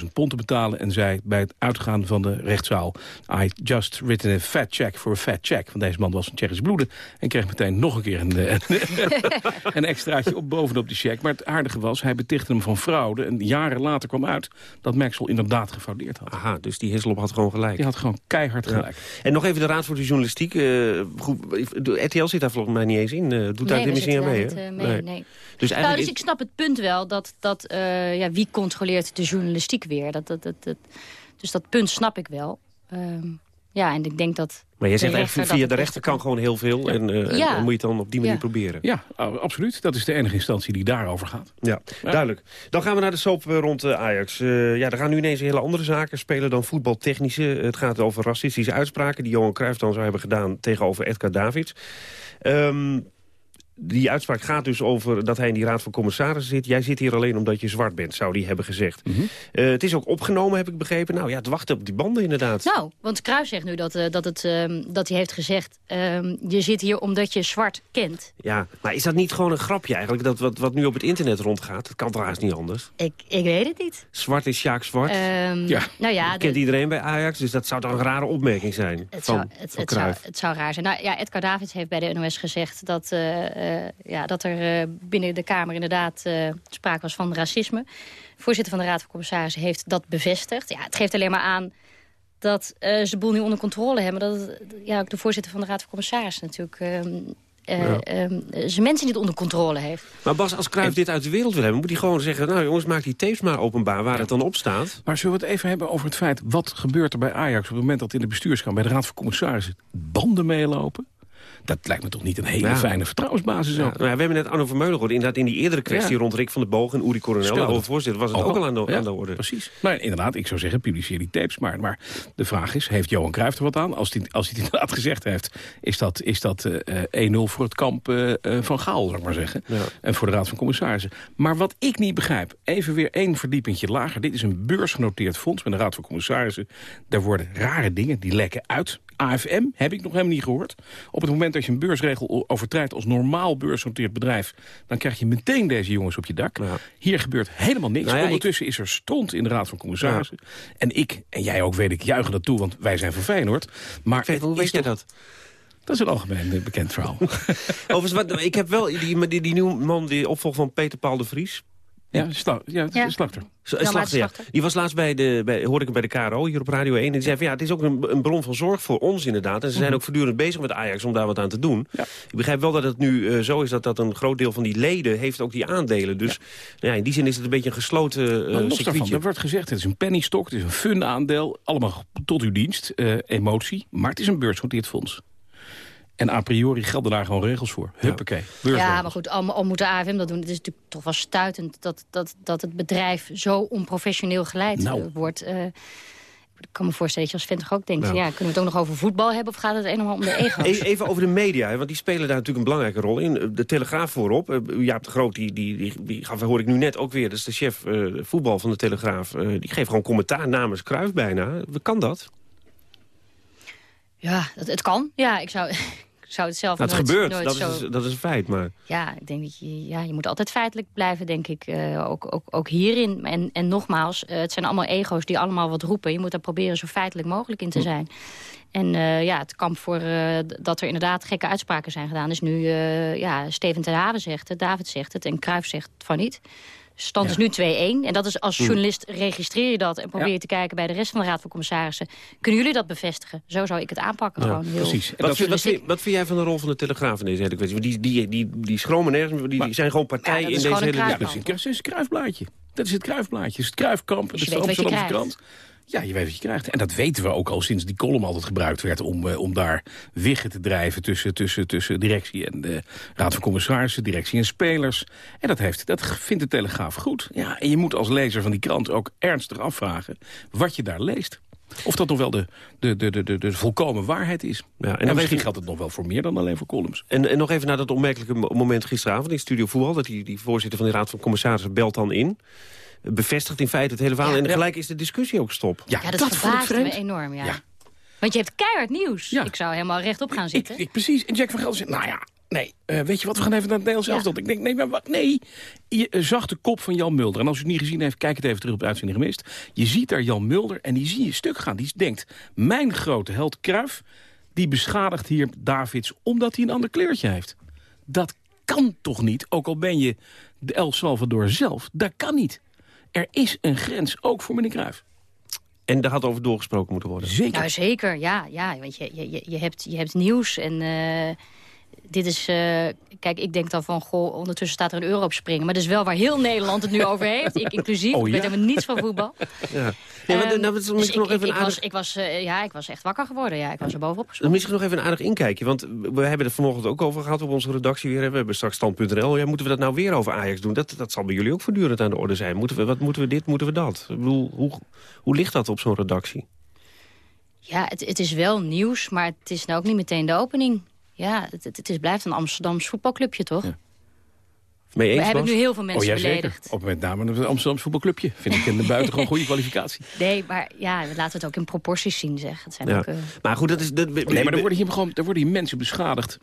600.000 pond te betalen... en zei bij het uitgaan van de rechtszaal... I just written a fat check for a fat check. Want deze man was een Tsjechisch bloeden... en kreeg meteen nog een keer een, een, *laughs* een extraatje op bovenop die check. Maar het aardige was, hij betichtte hem van fraude... en jaren later kwam uit dat Maxwell inderdaad gefraudeerd had. Aha, dus die Hislop had gewoon gelijk. Die had gewoon keihard gelijk. En nog even de Raad voor de Journalistiek. Uh, goed, RTL zit daar volgens mij niet eens in. Uh, doet nee, daar niet mee, mee, niet, uh, mee, nee. nee. Dus, nou, dus ik snap het punt wel. Dat, dat, ja, wie controleert de journalistiek weer? Dat, dat, dat, dat, dus dat punt snap ik wel. Um, ja, en ik denk dat... Maar jij zegt eigenlijk via de rechter kan gewoon heel veel... En, uh, ja. en, moet je het dan op die manier ja. proberen. Ja, absoluut. Dat is de enige instantie die daarover gaat. Ja, ja. duidelijk. Dan gaan we naar de soap rond uh, Ajax. Uh, ja, er gaan nu ineens hele andere zaken spelen dan voetbaltechnische. Het gaat over racistische uitspraken... die Johan Cruijff dan zou hebben gedaan tegenover Edgar Davids. Um, die uitspraak gaat dus over dat hij in die raad van commissarissen zit. Jij zit hier alleen omdat je zwart bent, zou die hebben gezegd. Mm -hmm. uh, het is ook opgenomen, heb ik begrepen. Nou ja, het wachten op die banden inderdaad. Nou, want Kruis zegt nu dat, uh, dat, het, uh, dat hij heeft gezegd... je zit hier omdat je zwart kent. Ja, maar is dat niet gewoon een grapje eigenlijk? Dat wat, wat nu op het internet rondgaat, dat kan toch haast niet anders? Ik, ik weet het niet. Zwart is Sjaak Zwart. Um, ja. Nou ja, dat kent de... iedereen bij Ajax, dus dat zou toch een rare opmerking zijn het van, zou, het, van het, zou, het zou raar zijn. Nou ja, Edgar Davids heeft bij de NOS gezegd dat, ja, dat er uh, binnen de Kamer inderdaad uh, sprake was van racisme. De voorzitter van de Raad van Commissarissen heeft dat bevestigd. Ja, het geeft alleen maar aan dat uh, ze de boel nu onder controle hebben. Dat het, ja, ook de voorzitter van de Raad van Commissarissen natuurlijk... Ja. zijn mensen niet onder controle heeft. Maar Bas, als Cruijff dit uit de wereld wil hebben... moet hij gewoon zeggen, nou jongens, maak die tapes maar openbaar... waar ja. het dan op staat. Maar zullen we het even hebben over het feit... wat gebeurt er bij Ajax op het moment dat in de bestuurskamer... bij de Raad van Commissarissen banden meelopen? Dat lijkt me toch niet een hele ja. fijne vertrouwensbasis ja, ook. Nou we hebben net Arno Vermeulen gehoord. Inderdaad, in die eerdere kwestie rond Rick van der Boog en Uri Coronel... de oude voorzitter, was het ook, ook al aan de, aan de, orde. Precies. Maar inderdaad, ik zou zeggen, publiceer die tapes maar. Maar de vraag is, heeft Johan Cruijff er wat aan? Als hij, als hij het inderdaad gezegd heeft, is dat, is dat uh, 1-0 voor het kamp uh, van Gaal, zou ik maar zeggen. En voor de Raad van Commissarissen. Maar wat ik niet begrijp, even weer één verdiepingje lager. Dit is een beursgenoteerd fonds met de Raad van Commissarissen. Daar worden rare dingen, die lekken uit AFM heb ik nog helemaal niet gehoord. Op het moment dat je een beursregel overtrijdt als normaal beursgenoteerd bedrijf... dan krijg je meteen deze jongens op je dak. Ja. Hier gebeurt helemaal niks. Nou ja, Ondertussen ik... is er stond in de Raad van Commissarissen. Ja. En ik, en jij ook weet ik, juichen dat toe, want wij zijn van Feyenoord. Maar Weet, hoe weet jij dat? Dat is een algemeen bekend verhaal. *laughs* Overigens, wat, ik heb wel die, die, die nieuwe man, die opvolg van Peter Paul de Vries... Ja, sla ja, ja. slachter. slachter, ja. Die was laatst bij de, bij, hoorde ik bij de KRO hier op Radio 1. En die zei van ja, het is ook een, een bron van zorg voor ons inderdaad. En ze zijn mm -hmm. ook voortdurend bezig met Ajax om daar wat aan te doen. Ja. Ik begrijp wel dat het nu uh, zo is dat, dat een groot deel van die leden heeft ook die aandelen. Dus ja. ja in die zin is het een beetje een gesloten uh, los daarvan, Er wordt gezegd, het is een pennystok, het is een fun aandeel. Allemaal tot uw dienst, uh, emotie. Maar het is een beursgenoteerd fonds. En a priori gelden daar gewoon regels voor. Huppakee. Ja, ja maar goed, al, al moet de AFM dat doen. Het is natuurlijk toch wel stuitend dat, dat, dat het bedrijf zo onprofessioneel geleid nou. wordt. Uh, ik kan me voorstellen dat je als vent toch ook denkt... Ja. ja. kunnen we het ook nog over voetbal hebben of gaat het helemaal om de *laughs* ego's? Even over de media, want die spelen daar natuurlijk een belangrijke rol in. De Telegraaf voorop, Jaap de Groot, die, die, die, die gaf, hoor ik nu net ook weer... dat is de chef uh, voetbal van de Telegraaf. Uh, die geeft gewoon commentaar namens Kruif bijna. Kan dat? Ja, het, het kan. Ja, ik zou *laughs* zou het zelf nou, het nooit, gebeurt, nooit dat, zo... is, dat is een feit. Maar... Ja, ik denk dat je, ja, je moet altijd feitelijk blijven, denk ik. Uh, ook, ook, ook hierin. En, en nogmaals, uh, het zijn allemaal ego's die allemaal wat roepen. Je moet daar proberen zo feitelijk mogelijk in te zijn. En uh, ja, het kamp voor dat er inderdaad gekke uitspraken zijn gedaan... is nu, ja, Steven ten Haven zegt het, David zegt het en Cruijff zegt van niet... Stand ja. is nu 2-1. En dat is als journalist registreer je dat... en probeer je te kijken bij de rest van de Raad van Commissarissen. Kunnen jullie dat bevestigen? Zo zou ik het aanpakken. Ja, gewoon heel precies. Wat, vind, wat, vind, wat, vind, jij van de rol van de Telegraaf in deze hele kwestie? Die, die, die, die schromen nergens, die, die zijn gewoon partij in deze hele... Ja, dat is een kruifblaadje. Dat is het kruifblaadje. Dat is het kruifkamp. Dat is de Amsterdamse krant. Ja, je weet wat je krijgt. En dat weten we ook al sinds die column altijd gebruikt werd... om, eh, om daar wiggen te drijven tussen, tussen, tussen directie en de raad van commissarissen... directie en spelers. En dat, heeft, dat vindt de Telegraaf goed. Ja, en je moet als lezer van die krant ook ernstig afvragen... wat je daar leest. Of dat nog wel de, de, de, de, de, volkomen waarheid is. Ja, en, misschien geldt het nog wel voor meer dan alleen voor columns. En, en nog even naar dat opmerkelijke moment gisteravond in Studio Voetbal... dat die, die voorzitter van de Raad van Commissarissen belt dan in bevestigt in feite het hele verhaal. en gelijk is de discussie ook stop. Ja, dat, dat verbaast me enorm, ja. Want je hebt keihard nieuws. Ik zou helemaal rechtop gaan zitten. Ik, ik, precies. En Jack van Gelder zegt, nou ja, nee, uh, weet je wat, we gaan even naar het Nederlands elftal. Ik denk, nee, maar wat, nee. Je uh, zag de kop van Jan Mulder. En als u het niet gezien heeft, kijk het even terug op de uitzending gemist. Je ziet daar Jan Mulder en die zie je stuk gaan. Die denkt, mijn grote held Kruif, die beschadigt hier Davids omdat hij een ander kleurtje heeft. Dat kan toch niet, ook al ben je de El Salvador zelf. Dat kan niet. Er is een grens, ook voor meneer Cruijff. En daar had over doorgesproken moeten worden. Zeker. Nou, zeker, ja. ja want je, je, je, hebt, je hebt nieuws en uh, dit is... Uh, kijk, ik denk dan van, goh, ondertussen staat er een euro op springen. Maar dat is wel waar heel Nederland het nu over heeft. Ik *laughs* inclusief. Oh, ja? Ik weet helemaal niets van voetbal. *laughs* Ja. Ja, maar, nou, dus ik, nog even ik, was, ik, was, uh, ja, ik was echt wakker geworden. Ja, ik was er bovenop. Misschien nog even een aardig inkijkje. Want we hebben het vanochtend ook over gehad op onze redactie. Weer. We hebben straks stand.nl. Ja, moeten we dat nou weer over Ajax doen? Dat, dat zal bij jullie ook voortdurend aan de orde zijn. Moeten we, wat moeten we dit, moeten we dat? Ik bedoel, hoe, hoe ligt dat op zo'n redactie? Ja, het, het is wel nieuws, maar het is nou ook niet meteen de opening. Ja, het, het, is, blijft een Amsterdams voetbalclubje, toch? Ja. Mee eens, We hebben nu heel veel mensen oh, ja, beledigd. Op met name het Amsterdam voetbalclubje. Vind ik in de buitengewoon goede *laughs* kwalificatie. Nee, maar ja, laten we het ook in proporties zien, zeg. Het zijn ook, uh... Maar goed, dat is... Dat, nee, maar er worden hier, gewoon, er worden hier mensen beschadigd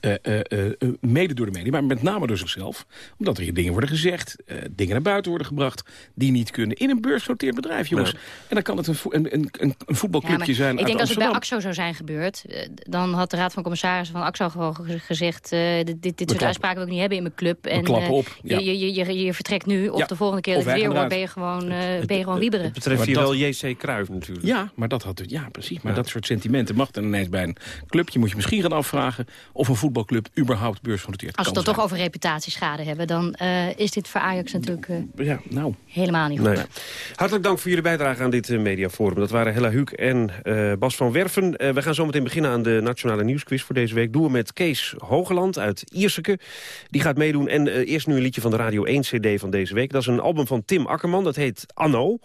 uh, uh, uh, mede door de media, maar met name door zichzelf. Omdat er hier dingen worden gezegd, dingen naar buiten worden gebracht... die niet kunnen in een beursgenoteerd bedrijf, jongens. En dan kan het een, een, een, een voetbalclubje ja, zijn Ik denk als het bij AXO zou zijn gebeurd... dan had de Raad van Commissarissen van AXO gewoon gezegd... dit, dit, dit soort uitspraken wil ik niet hebben in mijn club. En op, ja. je, je, je, je, vertrekt nu, of de volgende keer dat ik weer hoor... ben je gewoon, ben je gewoon wieberen. Het betreft hier wel JC Kruijf natuurlijk. Ja, maar dat had, ja precies. Maar dat soort sentimenten mag dan ineens bij een clubje. Moet je misschien gaan afvragen of een voetbalclub überhaupt beursgenoteerd Als we het toch over reputatieschade hebben... dan uh, is dit voor Ajax natuurlijk uh, ja, nou. helemaal niet goed. Nee. Hartelijk dank voor jullie bijdrage aan dit uh, mediaforum. Dat waren Hella Huuk en Bas van Werven. we gaan zo meteen beginnen aan de Nationale Nieuwsquiz voor deze week. Doen we met Kees Hogeland uit Ierseke. Die gaat meedoen. En eerst nu een liedje van de Radio 1 CD van deze week. Dat is een album van Tim Akkerman. Dat heet Anno.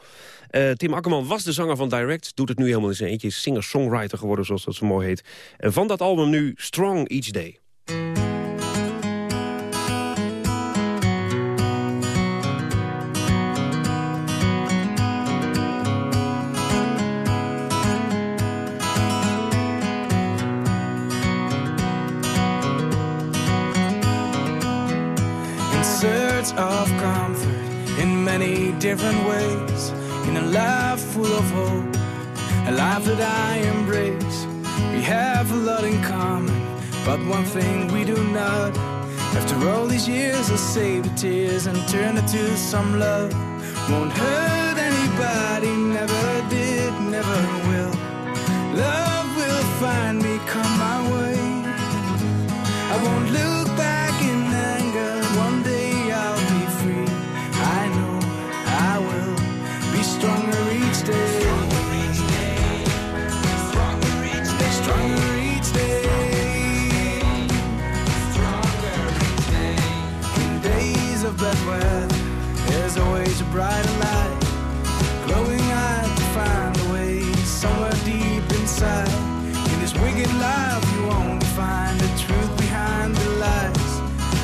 Tim Akkerman was de zanger van Direct. Doet het nu helemaal in zijn eentje. Singer-songwriter geworden, zoals dat zo mooi heet. En van dat album nu Strong Each Day. of comfort in many different ways. In a life full of hope, a life that I embrace. We have a lot in common, but one thing we do not. After all these years, I'll save the tears and turn it to some love. Won't hurt anybody, never did, never will. Love will find me, come my way. I won't look brighter light. Glowing eyes to find a way somewhere deep inside. In this wicked life, you won't find the truth behind the lies.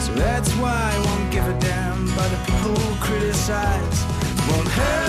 So that's why I won't give a damn by the people who criticize. Won't hurt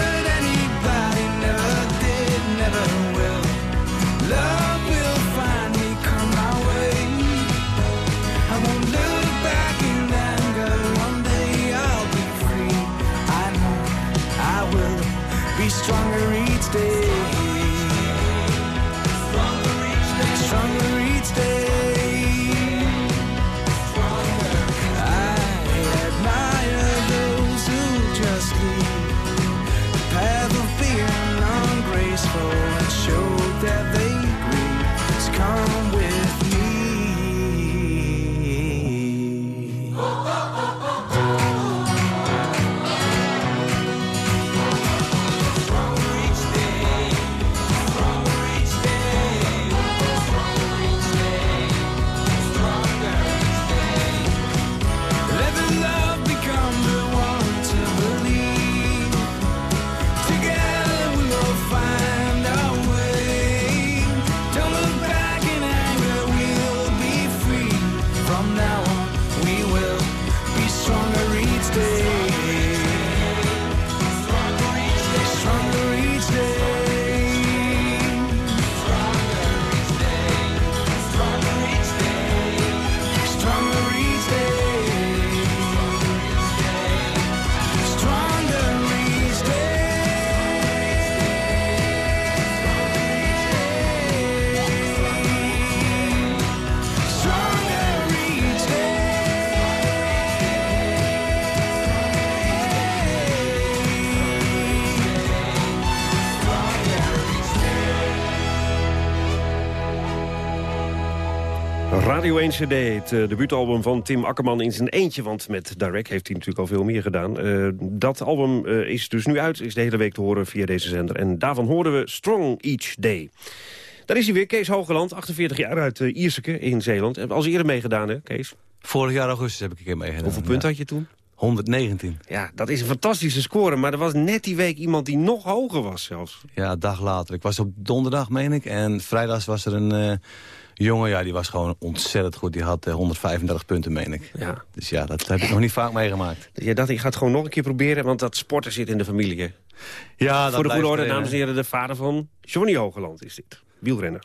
Radio 1 CD, het uh, debuutalbum van Tim Akkerman in zijn eentje. Want met Direct heeft hij natuurlijk al veel meer gedaan. Uh, dat album uh, is dus nu uit, is de hele week te horen via deze zender. En daarvan hoorden we Strong Each Day. Daar is hij weer, Kees Hogeland, 48 jaar uit Ierseke in Zeeland. Heb als eerder meegedaan, hè, Kees? Vorig jaar augustus heb ik een keer meegedaan. Hoeveel punten had je toen? 119. Ja, dat is een fantastische score. Maar er was net die week iemand die nog hoger was zelfs. Ja, een dag later. Ik was op donderdag, meen ik. En vrijdags was er een jongen, ja, die was gewoon ontzettend goed. Die had uh, 135 punten, meen ik. Ja. Dus ja, dat heb ik nog niet vaak meegemaakt. Je dacht, ik ga het gewoon nog een keer proberen, want dat sporten zit in de familie. Hè? Ja, Voor de goede orde, dames en heren, de vader van Johnny Hogeland is dit. Wielrenner.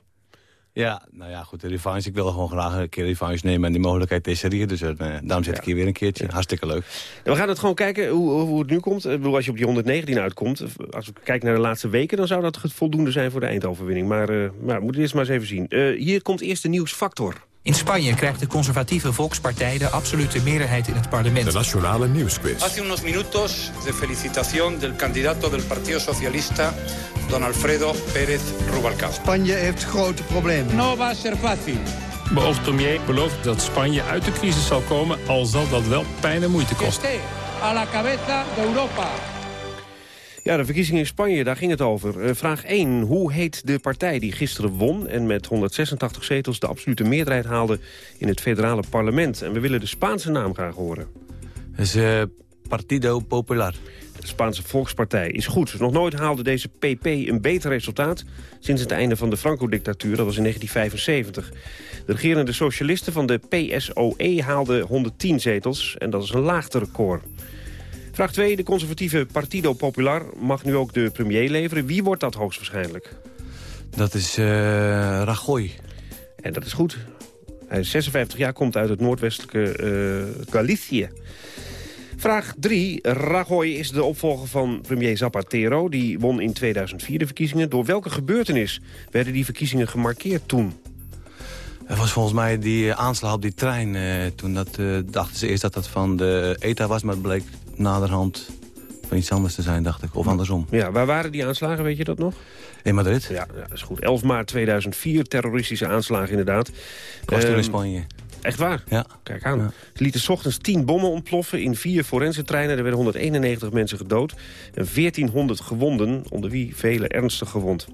Ja, nou ja, goed, de revanche. Ik wil gewoon graag een keer revanche nemen en die mogelijkheid is er hier. Dus uh, daarom zit ik hier weer een keertje. Hartstikke leuk. We gaan het gewoon kijken hoe, hoe het nu komt. Ik bedoel, als je op die 119 uitkomt, als we kijken naar de laatste weken... dan zou dat voldoende zijn voor de eindoverwinning. Maar, uh, maar we moeten eerst maar eens even zien. Uh, hier komt eerst de nieuwsfactor. In Spanje krijgt de conservatieve Volkspartij de absolute meerderheid in het parlement. De Nationale Nieuwsquiz. Hace unos minutos de felicitación del candidato del Partido Socialista, don Alfredo Pérez Rubalcaba. Spanje heeft grote problemen. No va a ser fácil. Beoogd premier belooft dat Spanje uit de crisis zal komen, al zal dat wel pijn en moeite kosten. A la cabeza de Europa. Ja, de verkiezingen in Spanje, daar ging het over. Uh, vraag 1. Hoe heet de partij die gisteren won... en met 186 zetels de absolute meerderheid haalde in het federale parlement? En we willen de Spaanse naam graag horen. Dat is uh, Partido Popular. De Spaanse Volkspartij is goed. Nog nooit haalde deze PP een beter resultaat... sinds het einde van de Franco-dictatuur, dat was in 1975. De regerende socialisten van de PSOE haalden 110 zetels... en dat is een laagste record. Vraag 2. De conservatieve Partido Popular mag nu ook de premier leveren. Wie wordt dat hoogstwaarschijnlijk? Dat is uh, Rajoy. En dat is goed. Hij is 56 jaar, komt uit het noordwestelijke uh, Galicië. Vraag 3. Rajoy is de opvolger van premier Zapatero. Die won in 2004 de verkiezingen. Door welke gebeurtenis werden die verkiezingen gemarkeerd toen? Het was volgens mij die aanslag op die trein. Uh, toen dat, uh, dachten ze eerst dat dat van de ETA was, maar het bleek naderhand van iets anders te zijn, dacht ik. Of andersom. Ja, waar waren die aanslagen, weet je dat nog? In Madrid. Ja, dat is goed. 11 maart 2004, terroristische aanslagen inderdaad. Ik was um, in Spanje. Echt waar? Ja. Kijk aan. Ja. Ze lieten 's ochtends 10 bommen ontploffen in vier forensentreinen. Er werden 191 mensen gedood en 1400 gewonden, onder wie vele ernstig gewond.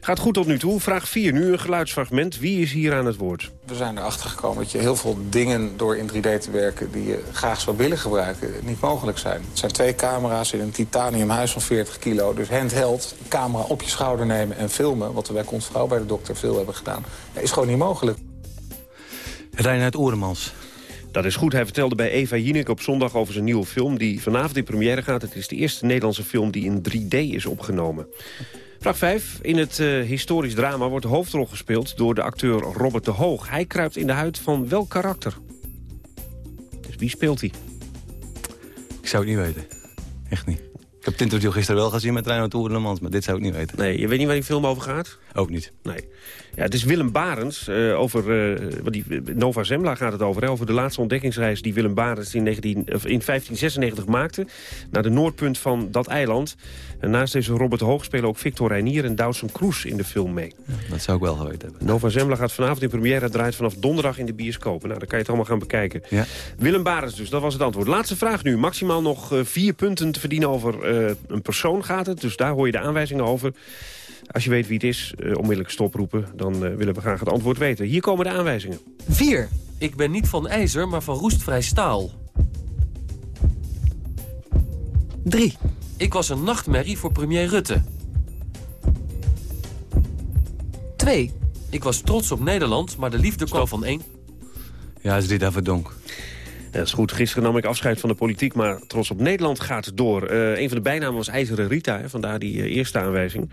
Gaat goed tot nu toe. Vraag 4. Nu een geluidsfragment. Wie is hier aan het woord? We zijn erachter gekomen dat je heel veel dingen door in 3D te werken... die je graag zou willen gebruiken, niet mogelijk zijn. Het zijn twee camera's in een titanium huis van 40 kilo. Dus handheld, camera op je schouder nemen en filmen... wat we bij Kontvrouw bij de dokter veel hebben gedaan. Is gewoon niet mogelijk. Reinhard Oeremans. Dat is goed. Hij vertelde bij Eva Jinek op zondag over zijn nieuwe film... die vanavond in première gaat. Het is de eerste Nederlandse film die in 3D is opgenomen. Vraag 5. In het uh, historisch drama wordt de hoofdrol gespeeld door de acteur Robert de Hoog. Hij kruipt in de huid van welk karakter? Dus wie speelt hij? Ik zou het niet weten. Echt niet. Ik heb het interview gisteren wel gezien met Reinhard Oerlemans, maar dit zou ik niet weten. Nee, je weet niet waar die film over gaat? Ook niet. Nee. Ja, het is Willem Barens. Uh, over, uh, die, Nova Zembla gaat het over. Hè, over de laatste ontdekkingsreis die Willem Barens in, 19, of in 1596 maakte. Naar de noordpunt van dat eiland. En naast deze Robert Hoog spelen ook Victor Reinier en Doutzen Kroes in de film mee. Ja, dat zou ik wel geweten hebben. Nova Zembla gaat vanavond in première. Draait vanaf donderdag in de bioscopen. Nou, dan kan je het allemaal gaan bekijken. Ja. Willem Barens dus, dat was het antwoord. Laatste vraag nu. Maximaal nog uh, vier punten te verdienen over uh, een persoon gaat het. Dus daar hoor je de aanwijzingen over. Als je weet wie het is, uh, onmiddellijk stoproepen. Dan uh, willen we graag het antwoord weten. Hier komen de aanwijzingen. 4. Ik ben niet van ijzer, maar van roestvrij staal. 3. Ik was een nachtmerrie voor premier Rutte. 2. Ik was trots op Nederland, maar de liefde kwam van één. Ja, is dit even donk. Dat is goed. Gisteren nam ik afscheid van de politiek, maar Trots op Nederland gaat door. Uh, een van de bijnamen was IJzeren Rita, hè, vandaar die uh, eerste aanwijzing.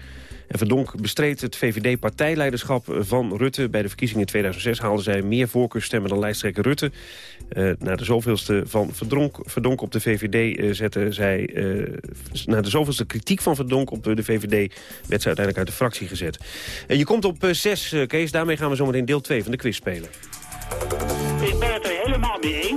En Verdonk bestreed het VVD-partijleiderschap van Rutte. Bij de verkiezingen in 2006 haalden zij meer voorkeurstemmen dan lijsttrekker Rutte. Uh, na de zoveelste van Verdonk, Verdonk op de VVD uh, zette zij... Uh, na de zoveelste kritiek van Verdonk op de VVD... werd ze uiteindelijk uit de fractie gezet. En je komt op 6, Kees. Daarmee gaan we zometeen deel 2 van de quiz spelen. Ik ben het er helemaal mee eens.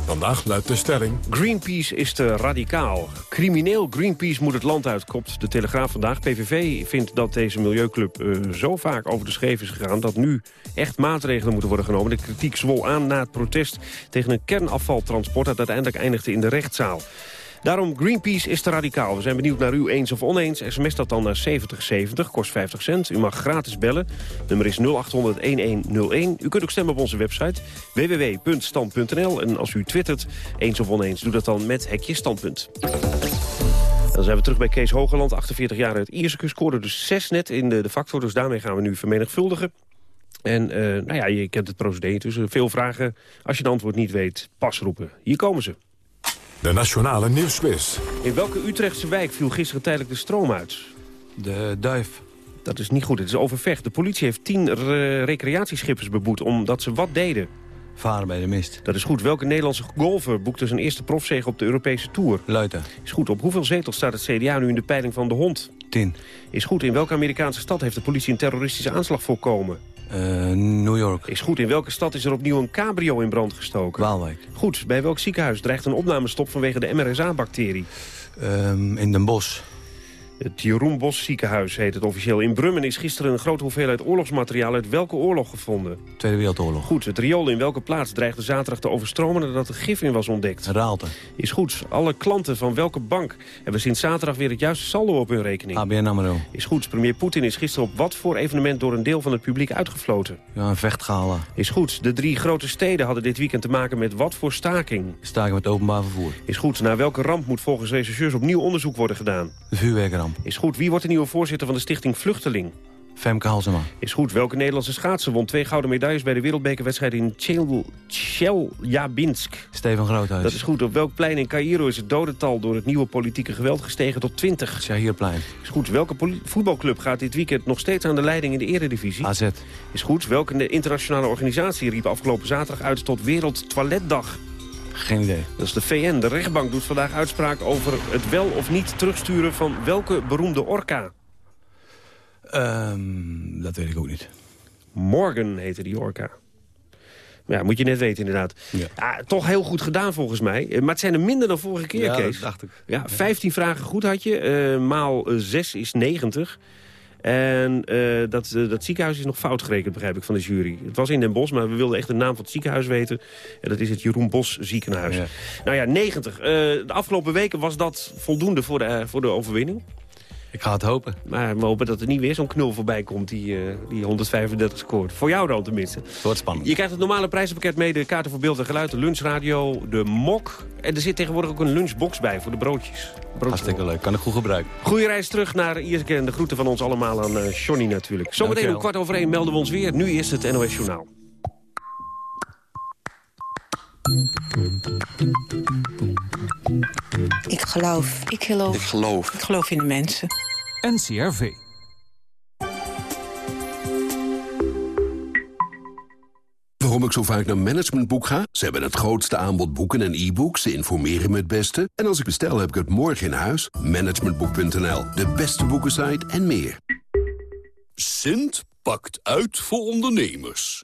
Vandaag luidt de stelling... Greenpeace is te radicaal. Crimineel Greenpeace moet het land uit, kopt de Telegraaf vandaag. PVV vindt dat deze milieuclub uh, zo vaak over de scheef is gegaan... dat nu echt maatregelen moeten worden genomen. De kritiek zwol aan na het protest tegen een kernafvaltransport... dat uiteindelijk eindigde in de rechtszaal. Daarom Greenpeace is te radicaal. We zijn benieuwd naar u eens of oneens. SMS dat dan naar 7070, kost 50 cent. U mag gratis bellen. Nummer is 0800-1101. U kunt ook stemmen op onze website www.stand.nl. En als u twittert eens of oneens, doe dat dan met hekje standpunt. Dan zijn we terug bij Kees Hogeland, 48 jaar uit Ierseke. Scoorde dus 6 net in de, de factor, dus daarmee gaan we nu vermenigvuldigen. En uh, nou ja, je kent het procedé, dus veel vragen. Als je het antwoord niet weet, pas roepen. Hier komen ze. De Nationale Nieuwsquiz. In welke Utrechtse wijk viel gisteren tijdelijk de stroom uit? De Duif. Dat is niet goed, het is overvecht. De politie heeft tien re recreatieschippers beboet omdat ze wat deden. Varen bij de mist. Dat is goed. Welke Nederlandse golfer boekte zijn eerste profzege op de Europese Tour? Luiten. Is goed. Op hoeveel zetels staat het CDA nu in de peiling van de hond? Tien. Is goed. In welke Amerikaanse stad heeft de politie een terroristische aanslag voorkomen? Uh, New York. Is goed. In welke stad is er opnieuw een cabrio in brand gestoken? Waalwijk. Goed. Bij welk ziekenhuis dreigt een opnamestop vanwege de MRSA-bacterie? Um, in Den Bosch. Het Jeroen Bos ziekenhuis heet het officieel. In Brummen is gisteren een grote hoeveelheid oorlogsmateriaal uit welke oorlog gevonden? Tweede Wereldoorlog. Goed, het riool in welke plaats dreigde zaterdag te overstromen nadat er gif in was ontdekt? Raalte. Is goed. Alle klanten van welke bank hebben sinds zaterdag weer het juiste saldo op hun rekening? ABN AMRO. Is goed. Premier Poetin is gisteren op wat voor evenement door een deel van het publiek uitgefloten? Ja, een vechtgala. Is goed. De drie grote steden hadden dit weekend te maken met wat voor staking? Staking met openbaar vervoer. Is goed. Naar welke ramp moet volgens rechercheurs opnieuw onderzoek worden gedaan? De vuurwerkramp. Is goed. Wie wordt de nieuwe voorzitter van de stichting Vluchteling? Femke Halsema. Is goed. Welke Nederlandse schaatser won twee gouden medailles... bij de wereldbekerwedstrijd in Chelyabinsk? Steven Groothuis. Dat is goed. Op welk plein in Cairo is het dodental... door het nieuwe politieke geweld gestegen tot 20? Shahirplein. Is goed. Welke voetbalclub gaat dit weekend nog steeds aan de leiding in de eredivisie? AZ. Is goed. Welke internationale organisatie riep afgelopen zaterdag uit tot Wereld Toiletdag? Geen idee. Dat is de VN. De rechtbank doet vandaag uitspraak over het wel of niet terugsturen van welke beroemde orka? Um, dat weet ik ook niet. Morgan heette die orka. Ja, moet je net weten inderdaad. Ja. ja. toch heel goed gedaan volgens mij. Maar het zijn er minder dan vorige keer, ja, Kees. dat dacht ik. Ja, 15 vragen goed had je. Uh, maal 6 is 90. En uh, dat, uh, dat ziekenhuis is nog fout gerekend, begrijp ik, van de jury. Het was in Den Bosch, maar we wilden echt de naam van het ziekenhuis weten. En dat is het Jeroen Bos ziekenhuis. Ja. Nou ja, 90. Uh, de afgelopen weken was dat voldoende voor de, voor de overwinning. Ik ga het hopen. Maar we hopen dat er niet weer zo'n knul voorbij komt die, uh, die 135 scoort. Voor jou dan tenminste. Het wordt spannend. Je krijgt het normale prijzenpakket mee. De kaarten voor beeld en geluid, de lunchradio, de mok. En er zit tegenwoordig ook een lunchbox bij voor de broodjes. broodjes Hartstikke leuk. Kan ik goed gebruiken. Goeie reis terug naar Ierseke en de groeten van ons allemaal aan uh, Johnny natuurlijk. Zometeen om kwart over één melden we ons weer. Nu eerst het NOS Journaal. Ik geloof. Ik geloof. Ik geloof. Ik geloof in de mensen. NCRV. Waarom ik zo vaak naar Managementboek ga? Ze hebben het grootste aanbod boeken en e-books. Ze informeren me het beste. En als ik bestel, heb ik het morgen in huis. Managementboek.nl, de beste boekensite en meer. Sint pakt uit voor ondernemers.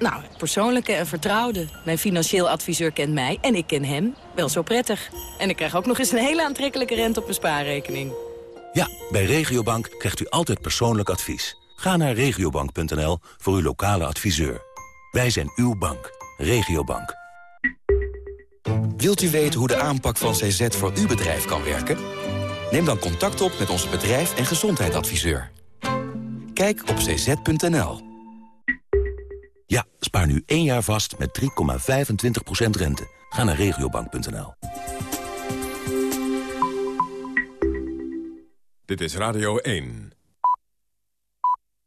Nou, persoonlijke en vertrouwde. Mijn financieel adviseur kent mij en ik ken hem wel zo prettig. En ik krijg ook nog eens een hele aantrekkelijke rente op mijn spaarrekening. Ja, bij Regiobank krijgt u altijd persoonlijk advies. Ga naar regiobank.nl voor uw lokale adviseur. Wij zijn uw bank. Regiobank. Wilt u weten hoe de aanpak van CZ voor uw bedrijf kan werken? Neem dan contact op met onze bedrijf- en gezondheidsadviseur. Kijk op cz.nl. Ja, spaar nu één jaar vast met 3,25% rente. Ga naar regiobank.nl. Dit is Radio 1.